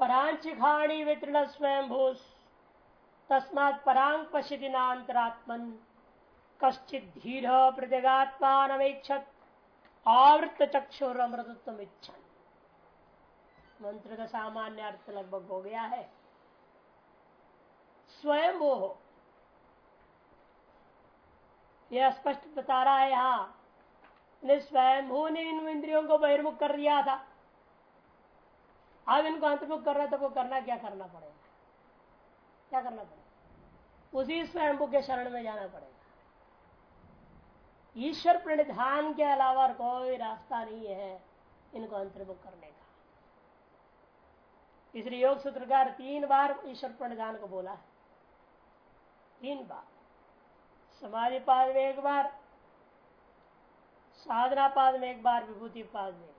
परांचिखाणी वितृण स्वयं भूस तस्मात् परांग पश्यति नान्तरात्मन। कश्चित धीर प्रतिगात्मानमेक्षत आवृत चक्षुर अमृतत्व इच्छन मंत्र का सामान्य अर्थ लगभग हो गया है। स्वयं वो हो यह स्पष्ट बता रहा है यहाँ स्वयं ने इन इंद्रियों को बहिर्मुख कर दिया था। अब इनको अंतर्मुख कर रहा था वो करना क्या करना पड़ेगा? क्या करना पड़ेगा? उसी स्वयं के शरण में जाना पड़ेगा। ईश्वर प्रणिधान के अलावा कोई रास्ता नहीं है इनको अंतर्मुख करने का। इसलिए योग सूत्रकार तीन बार ईश्वर प्रणिधान को बोला है। तीन बार। समाधि पाद में एक बार साधना पाद में एक बार विभूति पाद में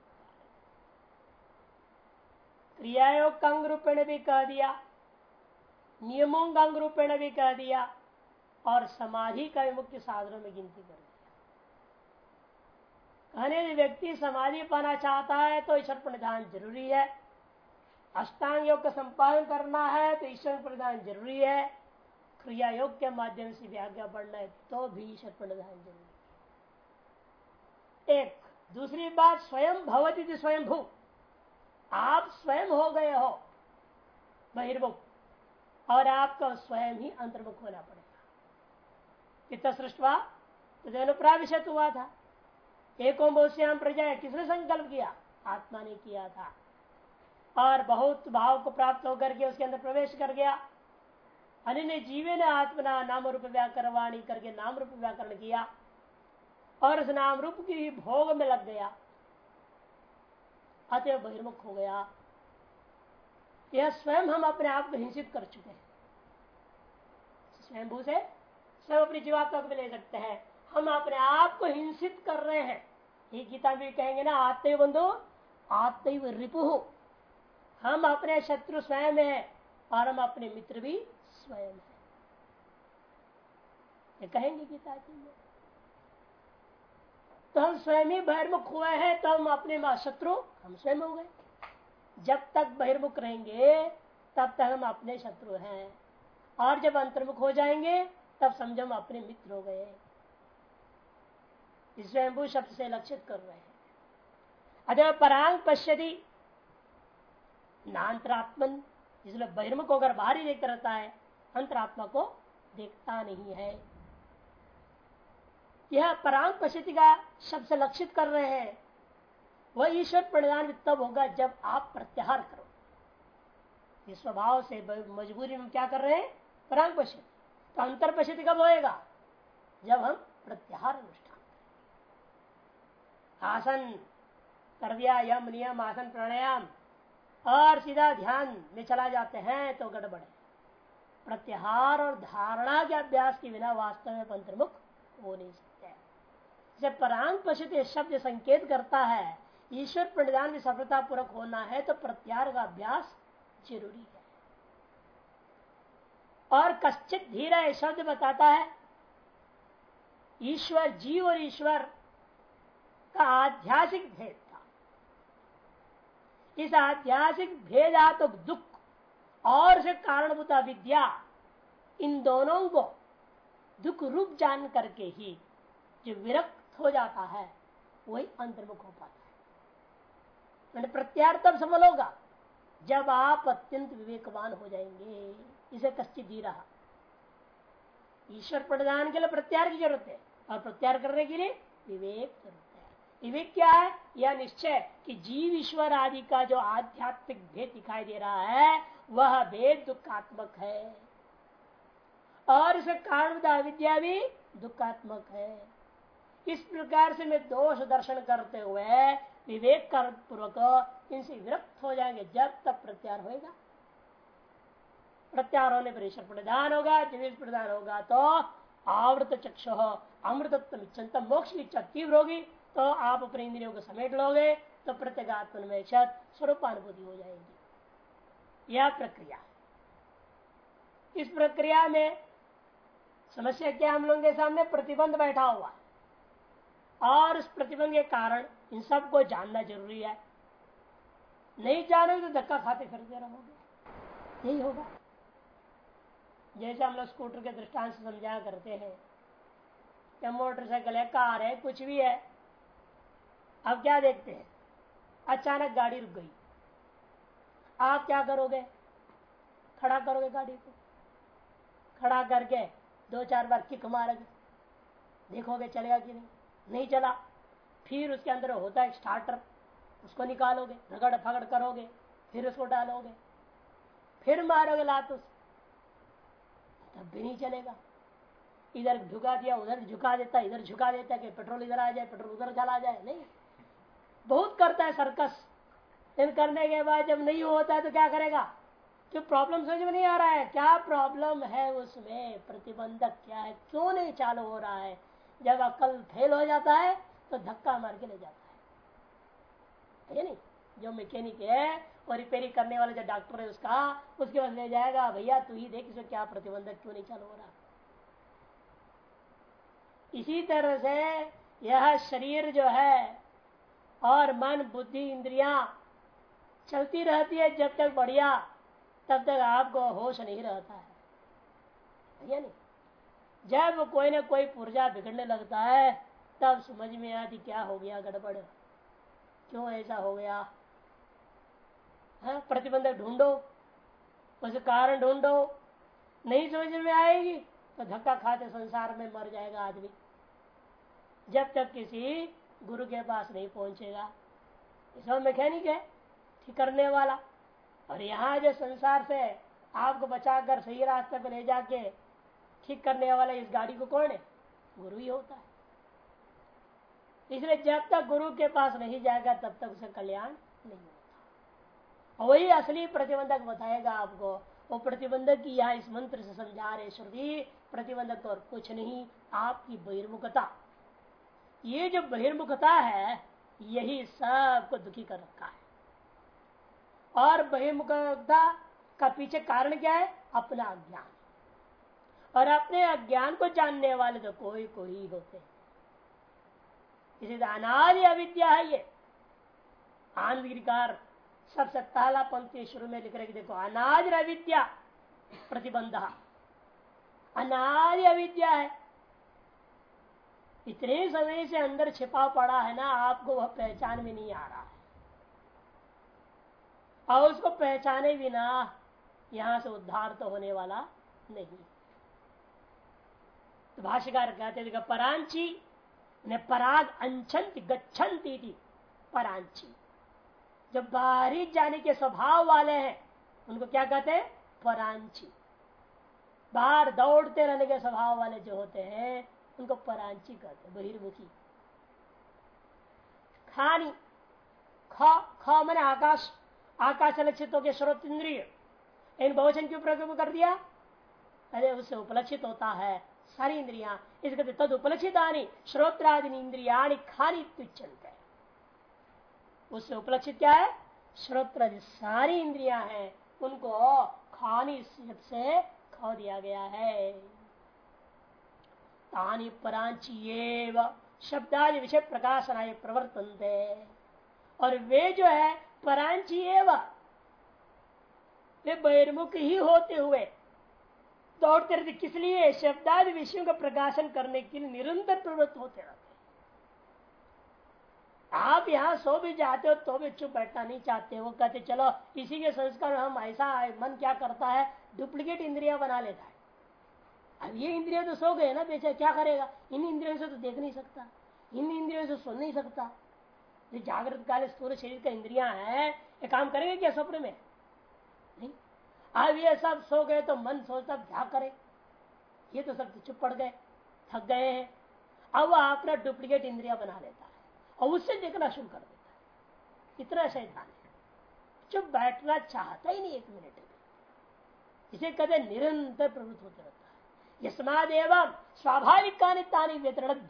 क्रियायोग का अंग रूपेण भी कह दिया। नियमों का अंग रूपेण भी कह दिया। और समाधि का भी मुख्य साधनों में गिनती कर दिया। कहने व्यक्ति समाधि पाना चाहता है तो ईश्वर प्रधान ज़रूरी है। अष्टांग योग का संपादन करना है तो ईश्वर प्रधान ज़रूरी है। क्रिया योग के माध्यम से भी आज्ञा बढ़ना है तो भी ईश्वर प्रधान ज़रूरी है। एक, दूसरी बात, स्वयं भवती स्वयं भू आप स्वयं हो गए हो, बहिर्मुख, और आपका स्वयं ही अंतर्मुख होना पड़ेगा। कितना सृष्टवा? तो अनुप्राविशत हुआ था। एको बहुश्याम प्रजा किसने संकल्प किया? आत्मा ने किया था। और बहुत भाव को प्राप्त होकर के उसके अंदर प्रवेश कर गया। अन्य जीवे ने आत्मना नाम रूप व्याकरवाणी करके नाम रूप व्याकरण किया, और उस नाम रूप की भोग में लग गया। अतः बहिर्मुख हो गया। यह स्वयं हम अपने आप को हिंसित कर चुके हैं। स्वयं से स्वयं अपनी जीवात्मा को ले सकते हैं। हम अपने आप को हिंसित कर रहे हैं। ये गीता भी कहेंगे ना आत्म बंधु आत्म रिपु। हम अपने शत्रु स्वयं है और हम अपने मित्र भी स्वयं है। ये कहेंगे गीता जी में। तो हम स्वयं ही बहिर्मुख हुए हैं तो हम अपने शत्रु हम स्वयं हो गए। जब तक बहिर्मुख रहेंगे, तब तक हम अपने शत्रु हैं। और जब अंतर्मुख हो जाएँगे, तब समझो हम अपने मित्र हो गए। स्वयंभू शब्द से लक्षित कर रहे हैं। अतः परांग पश्यति नान्तरात्मन इसलिए बहिर्मुख होकर बाहर ही देखता रहता है, अंतरात्मा को देखता नहीं है। यह परांग पश्यति का शब्द से लक्षित कर रहे हैं। वह ईश्वर परिणाम तब होगा जब आप प्रत्याहार करो। इस स्वभाव से मजबूरी में क्या कर रहे हैं? परांग पश्य तो अंतर पश्यति कब होएगा? जब हम प्रत्याहार अनुष्ठान आसन कर यम नियम, आसन प्राणायाम, और सीधा ध्यान में चला जाते हैं तो गड़बड़ प्रत्याहार और धारणा के अभ्यास के बिना वास्तव में अंतर्मुख हो नहीं सकते। जब परांग पशुत शब्द संकेत करता है, ईश्वर प्रणिधान की सफलता पूर्वक होना है तो प्रत्यार का अभ्यास ज़रूरी है। और कश्चित धीरा यह शब्द बताता है, ईश्वर जीव और ईश्वर का आध्यासिक भेद था। इस आध्यासिक भेदात्मक दुख और से कारणभूत विद्या इन दोनों को दुख रूप जान करके ही जो विरक्त हो जाता है, वही अंतर्मुख हो पाता है। मैंने प्रत्यार तब सफल होगा जब आप अत्यंत विवेकवान हो जाएँगे, इसे कश्चित दी रहा। ईश्वर प्रदान के लिए प्रत्यार की ज़रूरत है, और प्रत्यार करने के लिए विवेक ज़रूरत है। विवेक क्या है? यह निश्चय कि जीव ईश्वर आदि का जो आध्यात्मिक भेद दिखाई दे रहा है, वह भेद दुखात्मक है। और इसका कारण विद्या भी दुखात्मक है। इस प्रकार से मैं दोष दर्शन करते हुए विवेक कर पूर्वक इनसे विरक्त हो जाएँगे, जब तक प्रत्यार होगा प्रत्यार होने पर ईश्वर प्रधान होगा, जब प्रधान होगा तो आवृत चक्ष अमृतत्व मोक्ष की इच्छा तीव्र होगी तो आप अपने इंद्रियों को समेट लोगे तो प्रत्येगात्म स्वरूपानुभूति हो जाएगी। यह प्रक्रिया। इस प्रक्रिया में समस्या क्या हम लोगों के सामने? प्रतिबंध बैठा हुआ। और उस प्रतिबंध के कारण इन सबको जानना ज़रूरी है। नहीं जानोगे तो धक्का खाते फिरते रहोगे। यही होगा। जैसे हम लोग स्कूटर के दृष्टांत से समझा करते हैं या मोटरसाइकिल है, कार है, कुछ भी है। अब क्या देखते हैं? अचानक गाड़ी रुक गई। आप क्या करोगे? खड़ा करोगे गाड़ी को। खड़ा करके दो चार बार किक मारोगे। देखोगे चलेगा कि नहीं? नहीं चला। फिर उसके अंदर होता है स्टार्टर उसको निकालोगे, रगड़ फगड़ करोगे, फिर उसको डालोगे। फिर मारोगे लात उस। तब भी नहीं चलेगा। इधर झुका दिया, उधर झुका देता, इधर झुका देता कि पेट्रोल इधर आ जाए पेट्रोल उधर चला जाए। नहीं। बहुत करता है सर्कस इन करने के बाद जब नहीं होता है तो क्या करेगा? जो प्रॉब्लम समझ में नहीं आ रहा है? क्या प्रॉब्लम है उसमें? प्रतिबंधक क्या है? क्यों नहीं चालू हो रहा है? जब अकल फेल हो जाता है तो धक्का मार के ले जाता है। ठीक है नहीं जो मैकेनिक है और रिपेयरिंग करने वाला जो डॉक्टर है उसका, उसके पास ले जाएगा, भैया, तू ही देख इसमें क्या प्रतिबंधक क्यों नहीं चालू हो रहा? इसी तरह से यह शरीर जो है, और मन, बुद्धि, इंद्रिया चलती रहती है जब तक बढ़िया, तब तक आपको होश नहीं रहता है। नहीं जब कोई ना कोई पुर्जा बिगड़ने लगता है, तब समझ में आती क्या हो गया गड़बड़। क्यों ऐसा हो गया? हाँ प्रतिबंधक ढूंढो उस कारण ढूंढो। नहीं समझ में आएगी तो धक्का खाते संसार में मर जाएगा आदमी। जब तक किसी गुरु के पास नहीं पहुंचेगा। इसमें मैकेनिक है, ठीक करने वाला। और यहाँ जो संसार से आपको बचाकर सही रास्ते पर ले जाके ठीक करने वाला इस गाड़ी को कौन है? गुरु ही होता है। इसलिए जब तक गुरु के पास नहीं जाएगा, तब तक उसे कल्याण नहीं होता। वही असली प्रतिबंधक बताएगा आपको, वो प्रतिबंधक की यहाँ इस मंत्र से समझा रहे श्रुति, प्रतिबंधक और कुछ नहीं, आपकी बहिर्मुखता। ये जो बहिर्मुखता है, यही सबको दुखी कर रखा है। और बहिर्मुखता का पीछे कारण क्या है? अपना अज्ञान और अपने अज्ञान को जानने वाले तो कोई कोई होते। इसे अनादि अविद्या है ये। आनंदगिरिकार सबसे पहला पंक्ति शुरू में लिख रहे देखो, अनादि अविद्या प्रतिबंध। अनादि अविद्या है। इतने समय से अंदर छिपा पड़ा है ना, आपको वह पहचान में नहीं आ रहा है। और उसको पहचाने बिना यहाँ से उद्धार तो होने वाला नहीं। तो भाष्यकार कहते थे परांची ने पराग अंछंती गच्छन्ति परांची। जो बाहरी जाने के स्वभाव वाले हैं, उनको क्या कहते हैं? परांची। बाहर दौड़ते रहने के स्वभाव वाले जो होते हैं, उनको परांची कहते हैं, बहिर्मुखी। खानी, ख ख मैंने आकाश आकाश लक्षित हो गया श्रोत इंद्रिय। इन बहुचन क्यों प्रयोग कर दिया? अरे, उससे उपलक्षित होता है। सारी इंद्रिया। इसके तद उपलक्षितानी श्रोत्रादि इंद्रिया खानी तुच्छनते उससे उपलक्षित क्या है? श्रोत्र सारी इंद्रिया है। उनको खानी से खो दिया गया है। तानी परांची शब्दादि विषय प्रकाशनाय प्रवर्तन और वे जो है, परांची एवं, वे बहिर्मुख ही होते हुए दौड़ते रहते किस लिए शब्दादि विषयों का प्रकाशन करने के लिए निरंतर प्रवृत्त होते रहते आप यहाँ सो भी जाते हो तो भी चुप बैठना नहीं चाहते वो कहते, चलो, इसी के संस्कार हम ऐसा मन क्या करता है? डुप्लीकेट इंद्रिया बना लेता है। अब ये इंद्रिया तो सो गए ना बेचा क्या करेगा? इन इंद्रियों से तो देख नहीं सकता। इन इंद्रियों से सुन नहीं सकता। जागृत काल स्थूल शरीर का इंद्रिया है, ये काम करेंगे क्या स्वप्न में? अब ये सब सो गए तो मन सोचता क्या करे? ये तो सब चुप पड़ गए, थक गए हैं। अब वह अपना डुप्लीकेट इंद्रिया बना लेता है और उससे देखना शुरू कर देता है। इतना शैतान है। चुप बैठना चाहता ही नहीं एक मिनट इसे कहते निरंतर प्रवृत्त होते रहता है। यस्माद एवं स्वाभाविक व्यतरण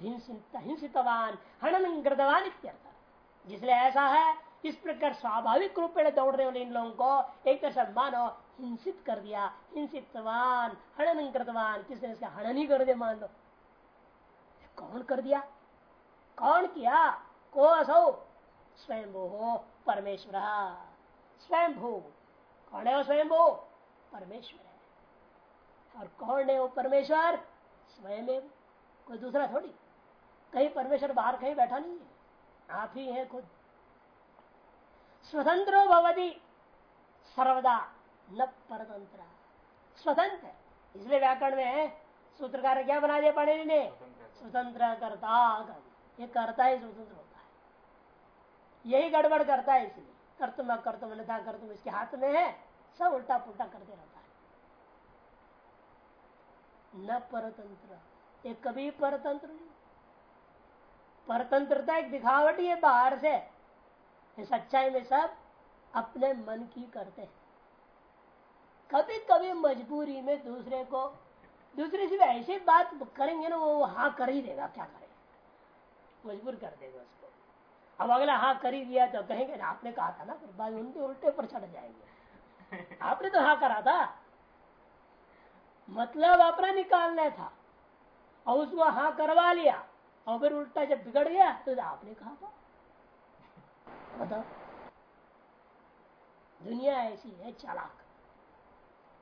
हिंसितवान हनन ग्रदवान इत्यर्थ जिसलिए ऐसा है, इस प्रकार स्वाभाविक रूप में दौड़ रहे इन लोगों को। एक तरह से मानो हिंसित कर दिया, हिंसितवान हड़न कृतवान किसने इसका हड़न ही कर दिया, मान लो। कौन कर दिया? कौन किया? को असो? स्वयं हो, परमेश्वर। स्वयं कौन है वो स्वयं परमेश्वर है। और कौन है वो परमेश्वर? स्वयं कोई दूसरा थोड़ी? कहीं परमेश्वर बाहर कहीं बैठा नहीं है। आप ही है खुद। स्वतंत्र भवती। सर्वदा। न परतंत्र। स्वतंत्र। इसलिए व्याकरण में है सूत्रकार क्या बना दिया पढ़े ने? स्वतंत्र। करता ये करता ही स्वतंत्र होता है। यही गड़बड़ करता है इसलिए। कर्तुम कर्तुम अन्यथा कर्तुम इसके हाथ में है सब उल्टा पुल्टा करते रहता है। न परतंत्र। ये कभी परतंत्र नहीं। परतंत्रता एक दिखावट ही है बाहर से। सच्चाई में सब अपने मन की करते हैं। कभी कभी मजबूरी में दूसरे को दूसरे से भी ऐसी बात करेंगे ना वो हाँ कर ही देगा क्या करे? मजबूर कर देगा उसको। अब अगला हाँ कर ही दिया तो कहेंगे ना आपने कहा था ना फिर बाद उनके उल्टे पर चढ़ जाएँगे। आपने तो हाँ करा था। मतलब अपना निकालना था। और उसको हाँ करवा लिया और फिर उल्टा जब बिगड़ गया तो आपने कहा था। बताओ। दुनिया ऐसी है चालाक।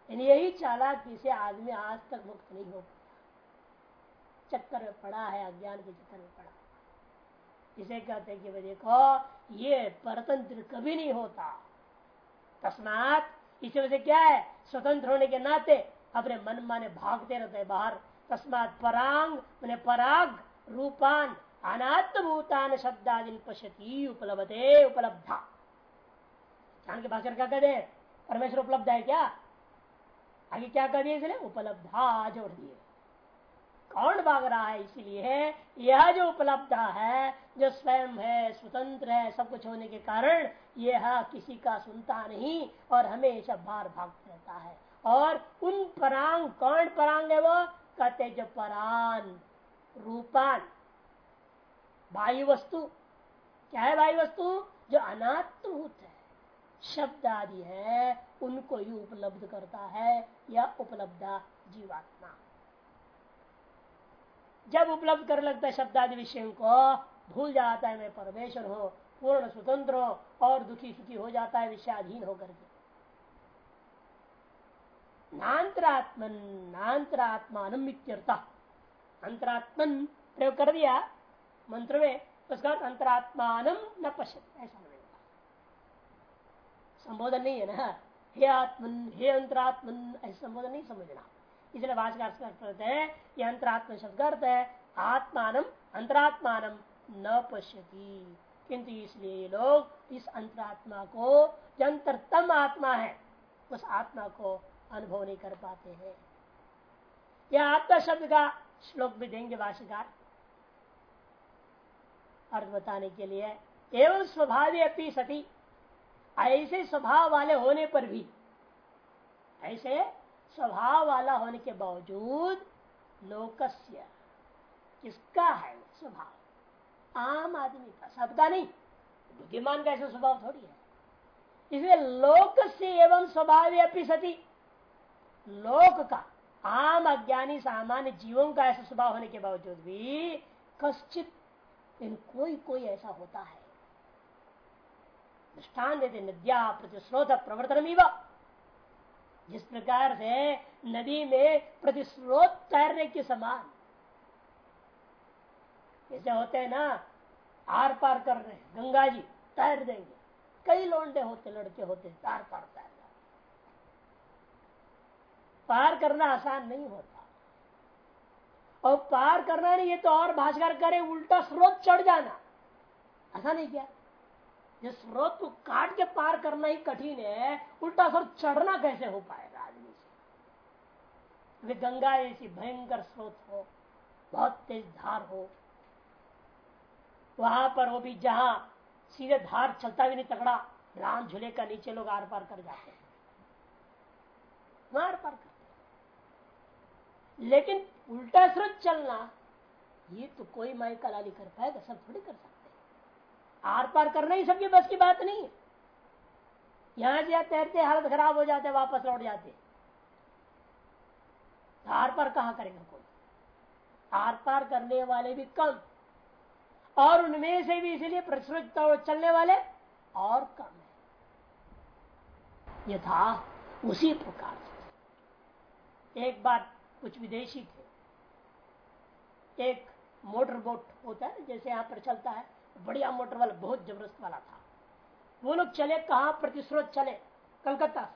यानी यही चालाकी से आदमी आज तक मुक्त नहीं हो चक्कर में पड़ा है, अज्ञान के चक्कर में पड़ा। इसे कहते हैं कि भाई देखो, ये परतंत्र कभी नहीं होता। तस्मात इसी वजह क्या है? स्वतंत्र होने के नाते अपने मन माने भागते रहते हैं बाहर। तस्मात परांग, मैंने पराग, रूपान शब्दादि पश्यती, उपलब्धे, उपलब्धा। जान के भाषण क्या कहते हैं? परमेश्वर उपलब्ध है क्या? आगे क्या कर दिए इसलिए उपलब्धा जोड़ दिए। कौन भाग रहा है इसीलिए यह जो उपलब्ध है, जो स्वयं है, स्वतंत्र है, सब कुछ होने के कारण यह किसी का सुनता नहीं और हमेशा बाहर भागता रहता है। और उन परांग, कौन परांग है वो? कहते जो परान, रूपान। वायु वस्तु। क्या है वायु वस्तु? जो अनात्मभूत है। शब्द आदि है उनको ही उपलब्ध करता है या उपलब्धा जीवात्मा। जब उपलब्ध कर लगता है शब्द आदि विषयों को, भूल जाता है मैं परमेश्वर हूँ, पूर्ण स्वतंत्र हो और दुखी सुखी हो जाता है, विषयाधीन होकर के। नान्तरात्मन नान्तरात्मान अंतरात्मन प्रयोग कर दिया मंत्र में उसका अंतरात्मान न पश्य ऐसा संबोधन नहीं है ना? हे आत्मन हे अंतरात्मन, ऐसे संबोधन नहीं समझना। इसलिए भाषा करते हैं, ये अंतरात्म शब्द अर्थ है आत्मान अंतरात्मान न पश्यती। किंतु इसलिए लोग इस अंतरात्मा को जो अंतरतम आत्मा है, उस आत्मा को अनुभव नहीं कर पाते हैं। यह आत्मा शब्द का श्लोक भी देंगे भाष्यकार। अर्थ बताने के लिए एवं स्वभावी अपनी सती। ऐसे स्वभाव वाले होने पर भी, ऐसे स्वभाव वाला होने के बावजूद लोकस्य, किसका है स्वभाव? आम आदमी का, सबका नहीं, बुद्धिमान का ऐसा स्वभाव थोड़ी है। इसलिए लोक से एवं स्वभाव अपनी सती, लोक का, आम अज्ञानी सामान्य जीवों का ऐसा स्वभाव होने के बावजूद भी, कश्चित इन कोई कोई ऐसा होता है। दृष्टान देते नद्या प्रतिस्रोत प्रवर्तन जिस प्रकार से नदी में प्रतिस्रोत तैरने के समान। ऐसे होते हैं ना, आर पार कर रहे गंगा जी तैर देंगे। कई लोंडे होते, लड़के होते आर पार तैर पार करना आसान नहीं होता। और पार करना नहीं, ये तो और भाषकर करे, उल्टा स्रोत चढ़ जाना। ऐसा नहीं क्या? ये स्रोत को काट के पार करना ही कठिन है, उल्टा स्रोत चढ़ना कैसे हो पाएगा आदमी से? वे गंगा ऐसी भयंकर स्रोत हो, बहुत तेज धार हो, वहाँ पर वो भी जहाँ सीधे धार चलता भी नहीं, तगड़ा राम झूले का नीचे लोग आर पार कर जाते हैं। आर पार करते लेकिन उल्टा स्रोत चलना, ये तो कोई माई कलाली कर पाएगा, सब थोड़ी कर सकता आर पार करना ही सबकी बस की बात नहीं। है यहाँ से तैरते, हालत खराब हो जाते, वापस लौट जाते। तो आर पार कहा करेगा कोई? आर पार करने वाले भी कम। और उनमें से भी इसीलिए प्रसुत चलने वाले और कम है। यथा उसी प्रकार से। एक बार कुछ विदेशी थे। एक मोटर बोट होता है, जैसे यहाँ पर चलता है। बढ़िया मोटर वाला, बहुत ज़बरदस्त वाला था। वो लोग चले, कहा प्रतिस्रोत चले? कलकत्ता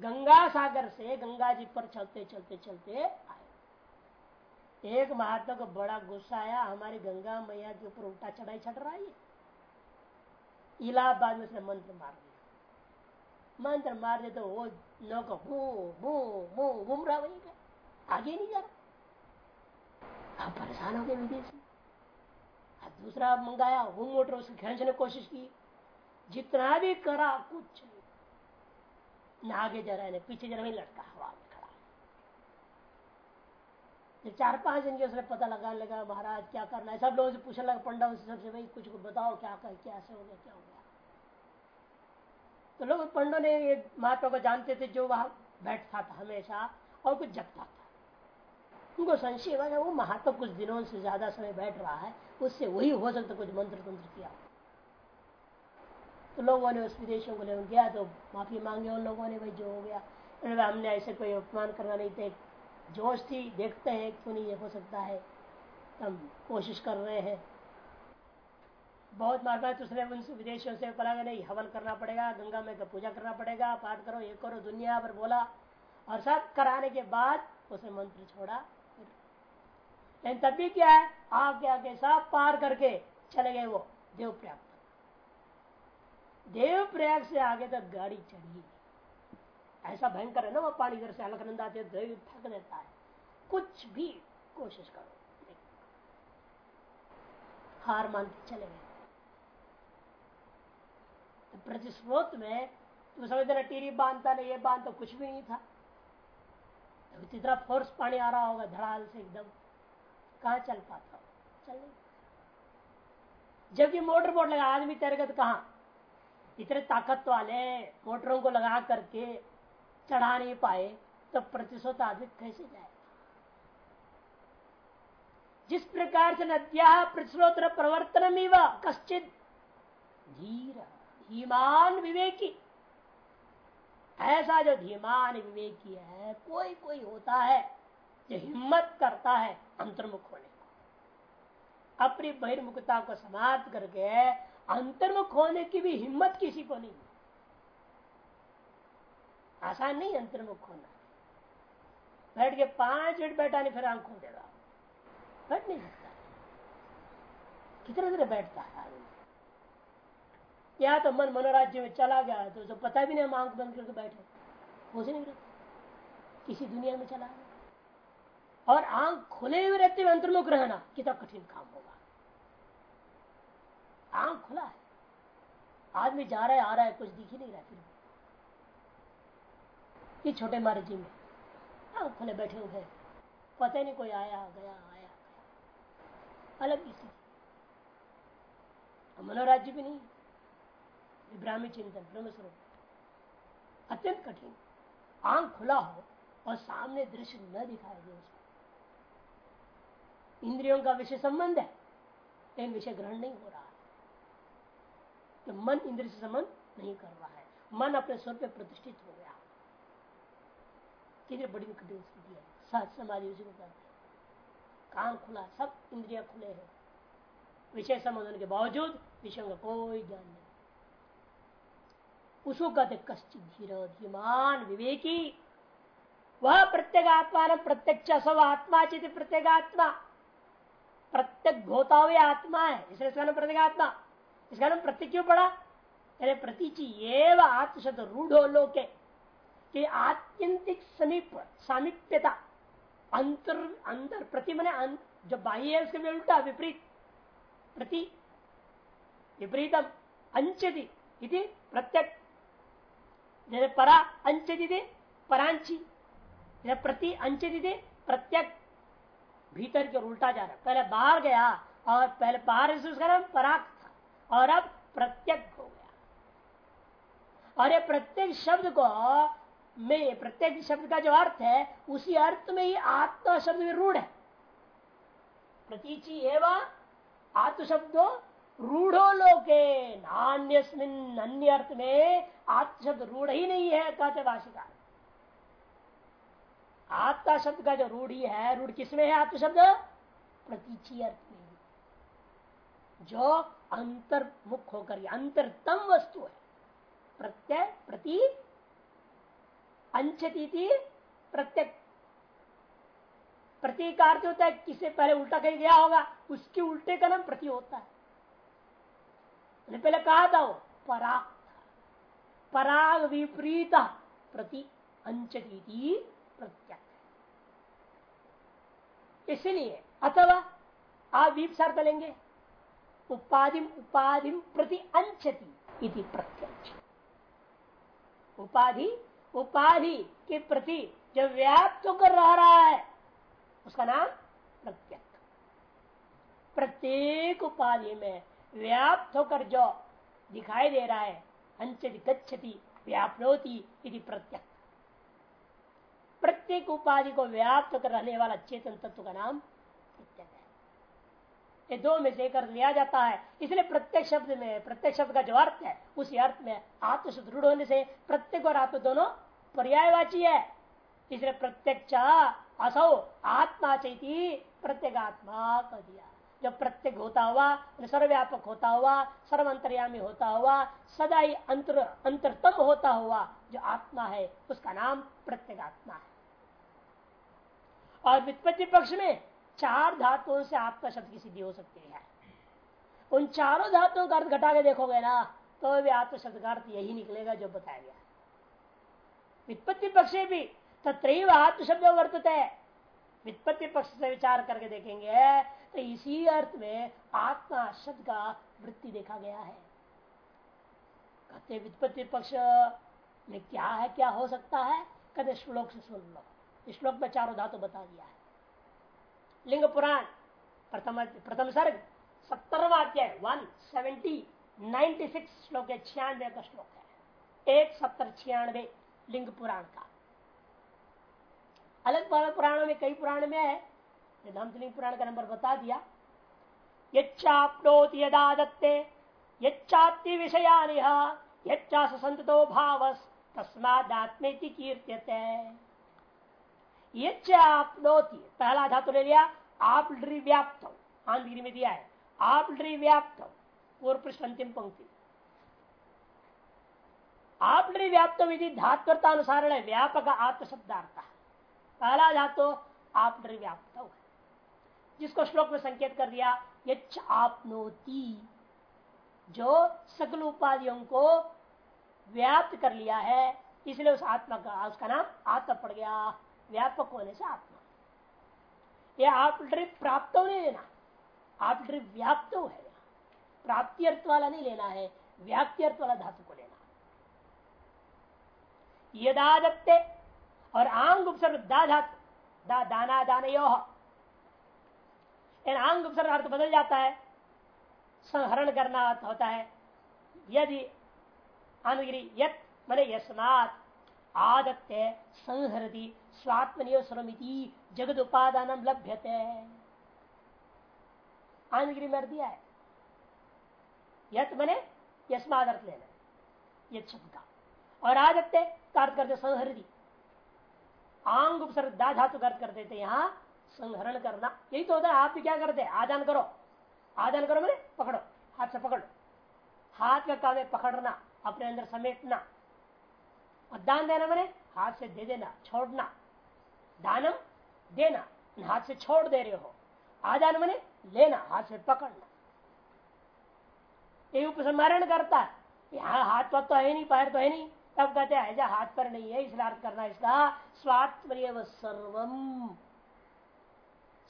गंगा सागर से गंगा जी पर चलते चलते चलते आए। एक महात्मा को बड़ा गुस्सा आया, हमारी गंगा मैया के ऊपर उल्टा चढ़ाई चढ़ रहा है इलाहाबाद में उसने मंत्र मार दिया। मंत्र मार दे तो वो नौका घूम रहा वहीं आगे नहीं जा रहा। आप परेशान हो गए विदेशी दूसरा मंगाया, वो मोटर उसको खींचने की कोशिश की। जितना भी करा, कुछ नहीं। आगे जा रहा है पीछे जा रहा लटका हवा में खड़ा। है चार पाँच दिन के उसने पता लगा लगा, महाराज, क्या करना है? सब लोगों से पूछने लगा, पंडा से सबसे भाई, कुछ को बताओ, क्या कर, क्या हो गया, क्या हो गया? तो लोग पंडो ने ये महात्मा को जानते थे, जो वहाँ बैठता था हमेशा, और कुछ जपता था। उनको संशय हुआ वो महात्मा कुछ दिनों से ज़्यादा समय बैठ रहा है उससे वही हो सकता कुछ मंत्र तंत्र किया। तो लोगों ने उस विदेशों को ले गया तो माफ़ी मांगी उन लोगों ने, भाई, जो हो गया। हमने ऐसे कोई अपमान करना नहीं थे जोश थी, देखते हैं क्यों नहीं हो सकता है हम कोशिश कर रहे हैं। बहुत मार पाए उसने उनसे विदेशियों से पला नहीं, हवन करना पड़ेगा, गंगा में पूजा करना पड़ेगा, पाठ करो, ये करो, दुनिया पर बोला। और सब कराने के बाद उसने मंत्र छोड़ा। लेकिन तब भी क्या है? आगे आगे, सब पार करके चले गए वो देव प्रयाग तक देव प्रयाग से आगे तक गाड़ी चढ़ी ऐसा भयंकर है ना वो पानी इधर से अलखनंद आते थक देता है। कुछ भी कोशिश करो हार मान के चले गए। तो में तुम समझ देना टीरी बांधता नहीं, ये बाँध तो कुछ भी नहीं था। इतना फोर्स पानी आ रहा होगा धड़ाल से एकदम। कहा चल पाता चल जबकि मोटर बोट लगा, आदमी तैरगत कहा? इतने ताकत वाले मोटरों को लगा करके चढ़ा नहीं पाए तो प्रतिशत आदमी कैसे जाए? जिस प्रकार से नद्या प्रतिश्रोत्र प्रवर्तन कश्चित, धीर, धीमान, विवेकी। ऐसा जो धीमान, विवेकी है, कोई कोई होता है जो हिम्मत करता है अंतर्मुख होने को। अपनी बहिर्मुखता को समाप्त करके अंतर्मुख होने की भी हिम्मत किसी को नहीं आसान नहीं अंतर्मुख होना। बैठ के पाँच मिनट बैठा नहीं फिर आँख खोल देगा। बैठ नहीं सकता। कितने देर बैठता है आदमी? या तो मन मनोराज्य में चला गया तो, तो पता भी नहीं हम आँख बंद करके बैठे हो। नहीं किसी दुनिया में चला गया। और आँख खुले हुए रहते हुए अंतर्मुख रहना कितना कठिन काम होगा। आँख खुला है। आदमी जा रहा है, आ रहा है, कुछ दिख ही नहीं रहा फिर ये छोटे मारे जी में आँख खुले बैठे हुए हैं। पता नहीं कोई आया, गया आया, गया। अलग स्थिति। मनोराज्य भी नहीं। ब्राह्मी चिंतन, ब्रह्म स्वरूप। अत्यंत कठिन। आँख खुला हो और सामने दृश्य न दिखाई दे उसको इंद्रियों का विषय संबंध है, लेकिन विषय ग्रहण नहीं हो रहा है। तो मन इंद्रिय से संबंध नहीं कर रहा है। मन अपने स्वर पर प्रतिष्ठित हो गया। कितनी बड़ी कठिन स्थिति है। सहज समाधि उसी को कहते हैं। कान खुला, सब इंद्रिया खुले हैं। विषय संबंधन के बावजूद विषयों का कोई ज्ञान नहीं। उसको कहते कश्चित धीर धीमान विवेकी। वह प्रत्येक आत्मा प्रत्यक्ष सब आत्मा चित प्रत्येक आत्मा प्रत्येक होता हुए आत्मा है। इसलिए इसका नाम प्रत्येक आत्मा। इसका नाम प्रत्येक क्यों पड़ा? अरे प्रतीचि एवं आत्मशब्द रूढ़ो लोके। कि आत्यंतिक समीप सामीप्यता अंतर अंतर प्रति मने अं, जो बाह्य है उसके उल्टा विपरीत। प्रति विपरीतम अंचति इति प्रत्यक। जैसे परा अंचति परांची। प्रति अंचति प्रत्यक। भीतर की ओर उल्टा जा रहा। पहले बाहर गया और पहले बाहर से पराग था। और अब प्रत्यक हो गया। और ये प्रत्येक शब्द को में प्रत्येक शब्द का जो अर्थ है, उसी अर्थ में ही आत्मा शब्द में रूढ़ है। प्रतीचि एवं आत्म शब्दो रूढ़ो लोके, नान्यस्मिन अन्य अर्थ में आत्म शब्द रूढ़ ही नहीं है, कहते भाषिका आत्मा शब्द का जो रूढ़ी है, रूढ़ किसमें है आत्म शब्द प्रतीची अर्थ में। जो अंतर्मुख होकर अंतरतम वस्तु है। प्रत्यय, प्रति अंशती प्रत्यक प्रतीकार होता है किसे पहले उल्टा कहीं गया होगा, उसके उल्टे का नाम प्रति होता है। मैंने पहले कहा था वो, पराग पराग विपरीत, प्रति प्रत्यक इसलिए, अथवा आप वीप सर्थ लेंगे, उपाधि उपाधि प्रति अंचती इति प्रत्यक्ष उपाधि उपाधि के प्रति जो व्याप्त होकर रह रहा है, उसका नाम प्रत्यक्ष। प्रत्येक उपाधि में व्याप्त होकर जो दिखाई दे रहा है, अंचति गच्छति व्याप्नोति यदि प्रत्यक्ष। प्रत्येक उपाधि को व्याप्त कर रहने वाला चेतन तत्व का नाम है। ये दो में से कर लिया जाता है। इसलिए प्रत्येक शब्द में प्रत्येक शब्द का जो अर्थ है, उसी अर्थ में आत्म सुदृढ़ होने से प्रत्येक और आत्म दोनों पर्यायवाची है। इसलिए प्रत्यक्ष असौ आत्मा चैती प्रत्येक आत्मा कर दिया। जब प्रत्येक होता हुआ सर्वव्यापक होता हुआ सर्व अंतर्यामी होता हुआ सदा ही अंतर, अंतरतम होता हुआ जो आत्मा है, उसका नाम प्रत्येक आत्मा है। और वित्पत्ति पक्ष में चार धातुओं से आत्मा शब्द की सिद्धि हो सकती है। उन चारों धातुओं का अर्थ घटा के देखोगे ना तो भी आत्म शब्द का अर्थ यही निकलेगा जो बताया गया वित्पत्ति पक्ष भी तत्र आत्म शब्द वर्तते है। वित्पत्ति पक्ष से विचार करके देखेंगे तो इसी अर्थ में आत्मा शब्द का वृत्ति देखा गया है। कहते वित्पत्ति पक्ष में क्या है, क्या हो सकता है? कहते श्लोक से सुन लो। श्लोक में चारों धातु बता दिया है। लिंग पुराण, प्रथम प्रथम सर्ग, सत्तरवा अध्याय, वन सेवेंटी नाइन्टी सिक्स, श्लोक है, छियानवे का श्लोक है। एक सत्तर छियानवे, लिंग पुराण का। अलग अलग पुराणों में कई पुराण में है लिंग पुराण का नंबर बता दिया। यच्चाप्नोति यदा दत्ते यच्चाति विषया यच्चा संतो भाव तस्मात्मेति कीर्त्यते। यच्चाप्नोति, पहला धातु ले लिया आप व्याप्त आंध्री में दिया है आप व्याप्त, पूर्व पृष्ठ अंतिम पंक्ति। आप व्याप्त विधि धात्वतानुसार व्यापक आत्म शब्दार्थ पहला धातु आप व्याप्त। जिसको श्लोक में संकेत कर दिया यच्छ आपनोती जो सकल उपाधियों को व्याप्त कर लिया है, इसलिए उस आत्मा का, उसका नाम आत्मा पड़ गया, व्यापक होने से आत्मा। यह आप प्राप्त नहीं लेना आप व्याप्त है प्राप्ति अर्थ वाला नहीं लेना है व्याप्ति अर्थ वाला धातु को लेना। यदा दत्ते, और आंग उपसर्ग दा धातु, दा दाना दानयो उपसर्ग अर्थ बदल जाता है। संहरण करना होता है। यदि आनगिरी यत मने यस्मात आदत्य संहरति स्वात्मनियो श्रमिति जगद उपादान लभ्यते। आनगिरी मर दिया है। यत मने यस्माद अर्थ लेना यद शब्द का। और आदत्य कार्य करते संहरती। आंग उपसर्ग दा धातु अर्थ कर देते यहाँ। संहरण करना। यही तो होता है आप भी क्या करते आदान करो। आदान करो मैंने, पकड़ो। हाथ से पकड़ो। हाथ का काम है पकड़ना, अपने अंदर समेटना। और दान देना मैंने, हाथ से दे देना, छोड़ना। दानम देना, हाथ से छोड़ दे रहे हो। आदान मैंने लेना, हाथ से पकड़ना। ये उपसंहरण करता है। यहाँ हाथ पग तो है नहीं, पैर तो है नहीं। तब कहते हैं, ऐसा हाथ पर नहीं है इसलिए अर्थ करना, इसका स्वात्म सर्वम।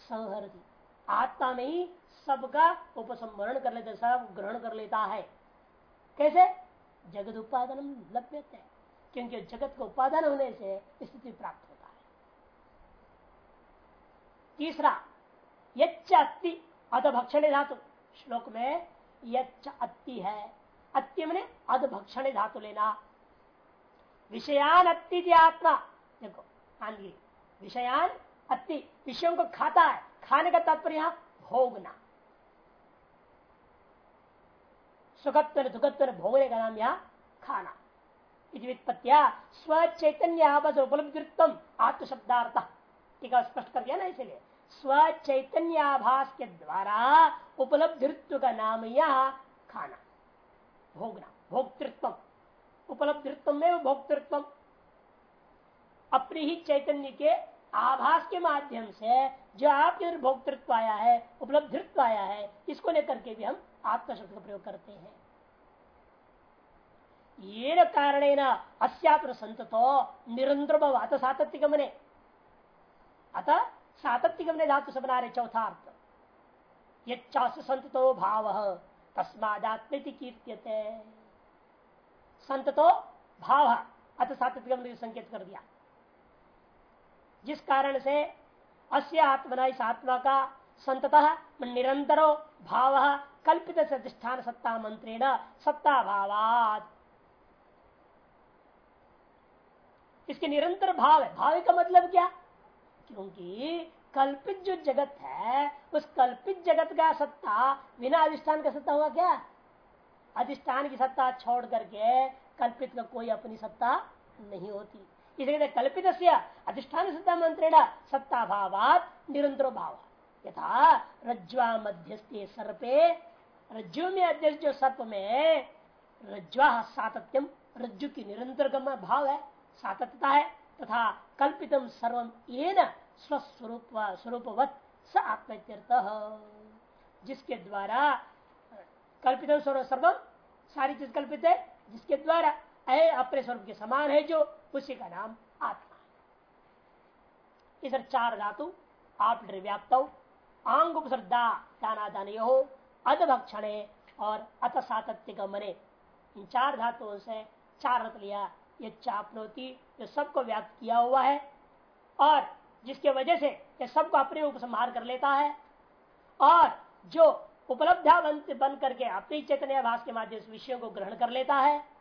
संहरती। आत्मा में ही सबका उपसंहरण कर लेता सब ग्रहण कर लेता है। कैसे? जगत उपादान लभ्य है। क्योंकि जगत को उपादान होने से स्थिति प्राप्त होता है। तीसरा अति अधभक्षण धातु। श्लोक में अति है। अत्य मैंने अधभक्षण धातु लेना। विषयान अति आत्मा। देखो आंधी विषयान अति विषयों को खाता है, खाने का तात्पर्य भोगना। सुखत्व दुखत्व भोगने का नाम यहाँ खाना। व्युत्पत्तिया स्व चैतन्य उपलब्धित्व आत्मशब्दार्थ। टीका स्पष्ट कर दिया ना इसलिए। स्व चैतन्याभास के द्वारा उपलब्धित्व का नाम यह खाना। भोगना भोक्तृत्व उपलब्धित्व में भोक्तृत्व अपनी ही चैतन्य के आभास के माध्यम से जो आपके अंदर भोक्तृत्व आया है, उपलब्धित्व आया है, इसको लेकर के भी हम आत्मशब्द का प्रयोग करते हैं। ये न कारण अस्यात्र संत तो निरंतर अत सातत्य गमने अतः सातत्य गमने धातु से बना रहे चौथा अर्थ यस संत तो भाव तस्मादात्म कीर्त्यते। संत तो भाव, अत सातत्य गमने संकेत कर दिया। जिस कारण से अस्य आत्मना इस आत्मा का संततः निरंतरो भाव कल्पित से अधिष्ठान सत्ता मंत्रेण सत्ता भावात इसके निरंतर भाव है। भाव का मतलब क्या? क्योंकि कल्पित जो जगत है, उस कल्पित जगत का सत्ता बिना अधिष्ठान का सत्ता हुआ क्या? अधिष्ठान की सत्ता छोड़ करके कल्पित का कोई अपनी सत्ता नहीं होती। इसलिए कल्पित अधिष्ठान सत्ता मंत्रेण सत्ता भावात। निरंतर भाव यथा रज्ज्वा मध्यस्थे सर्पे रज्जु में अध्यक्ष जो सर्प में रज्ज्वा सातत्यम रज्जु की निरंतर भाव है सातत्यता है। तथा कल्पितम सर्वम ये न स्वस्वरूप स्वरूपवत स आत्मत्यर्थ जिसके द्वारा कल्पितम स्वरूप सर्वम सारी चीज़ कल्पित है जिसके द्वारा अय अपने स्वरूप के समान है जो उसी का नाम आत्मा है। चार धातु आप व्याप्त, आंग उपसर्दा दानादान हो अधभक्षण और अत सातत्य का मने इन चार धातुओं से चार रत लिया, ये चापनोती जो सबको व्याप्त किया हुआ है। और जिसके वजह से ये सबको अपने उपसंहार कर लेता है। और जो उपलब्धा बन करके अपनी चैतन्य भाष के माध्यम से विषयों को ग्रहण कर लेता है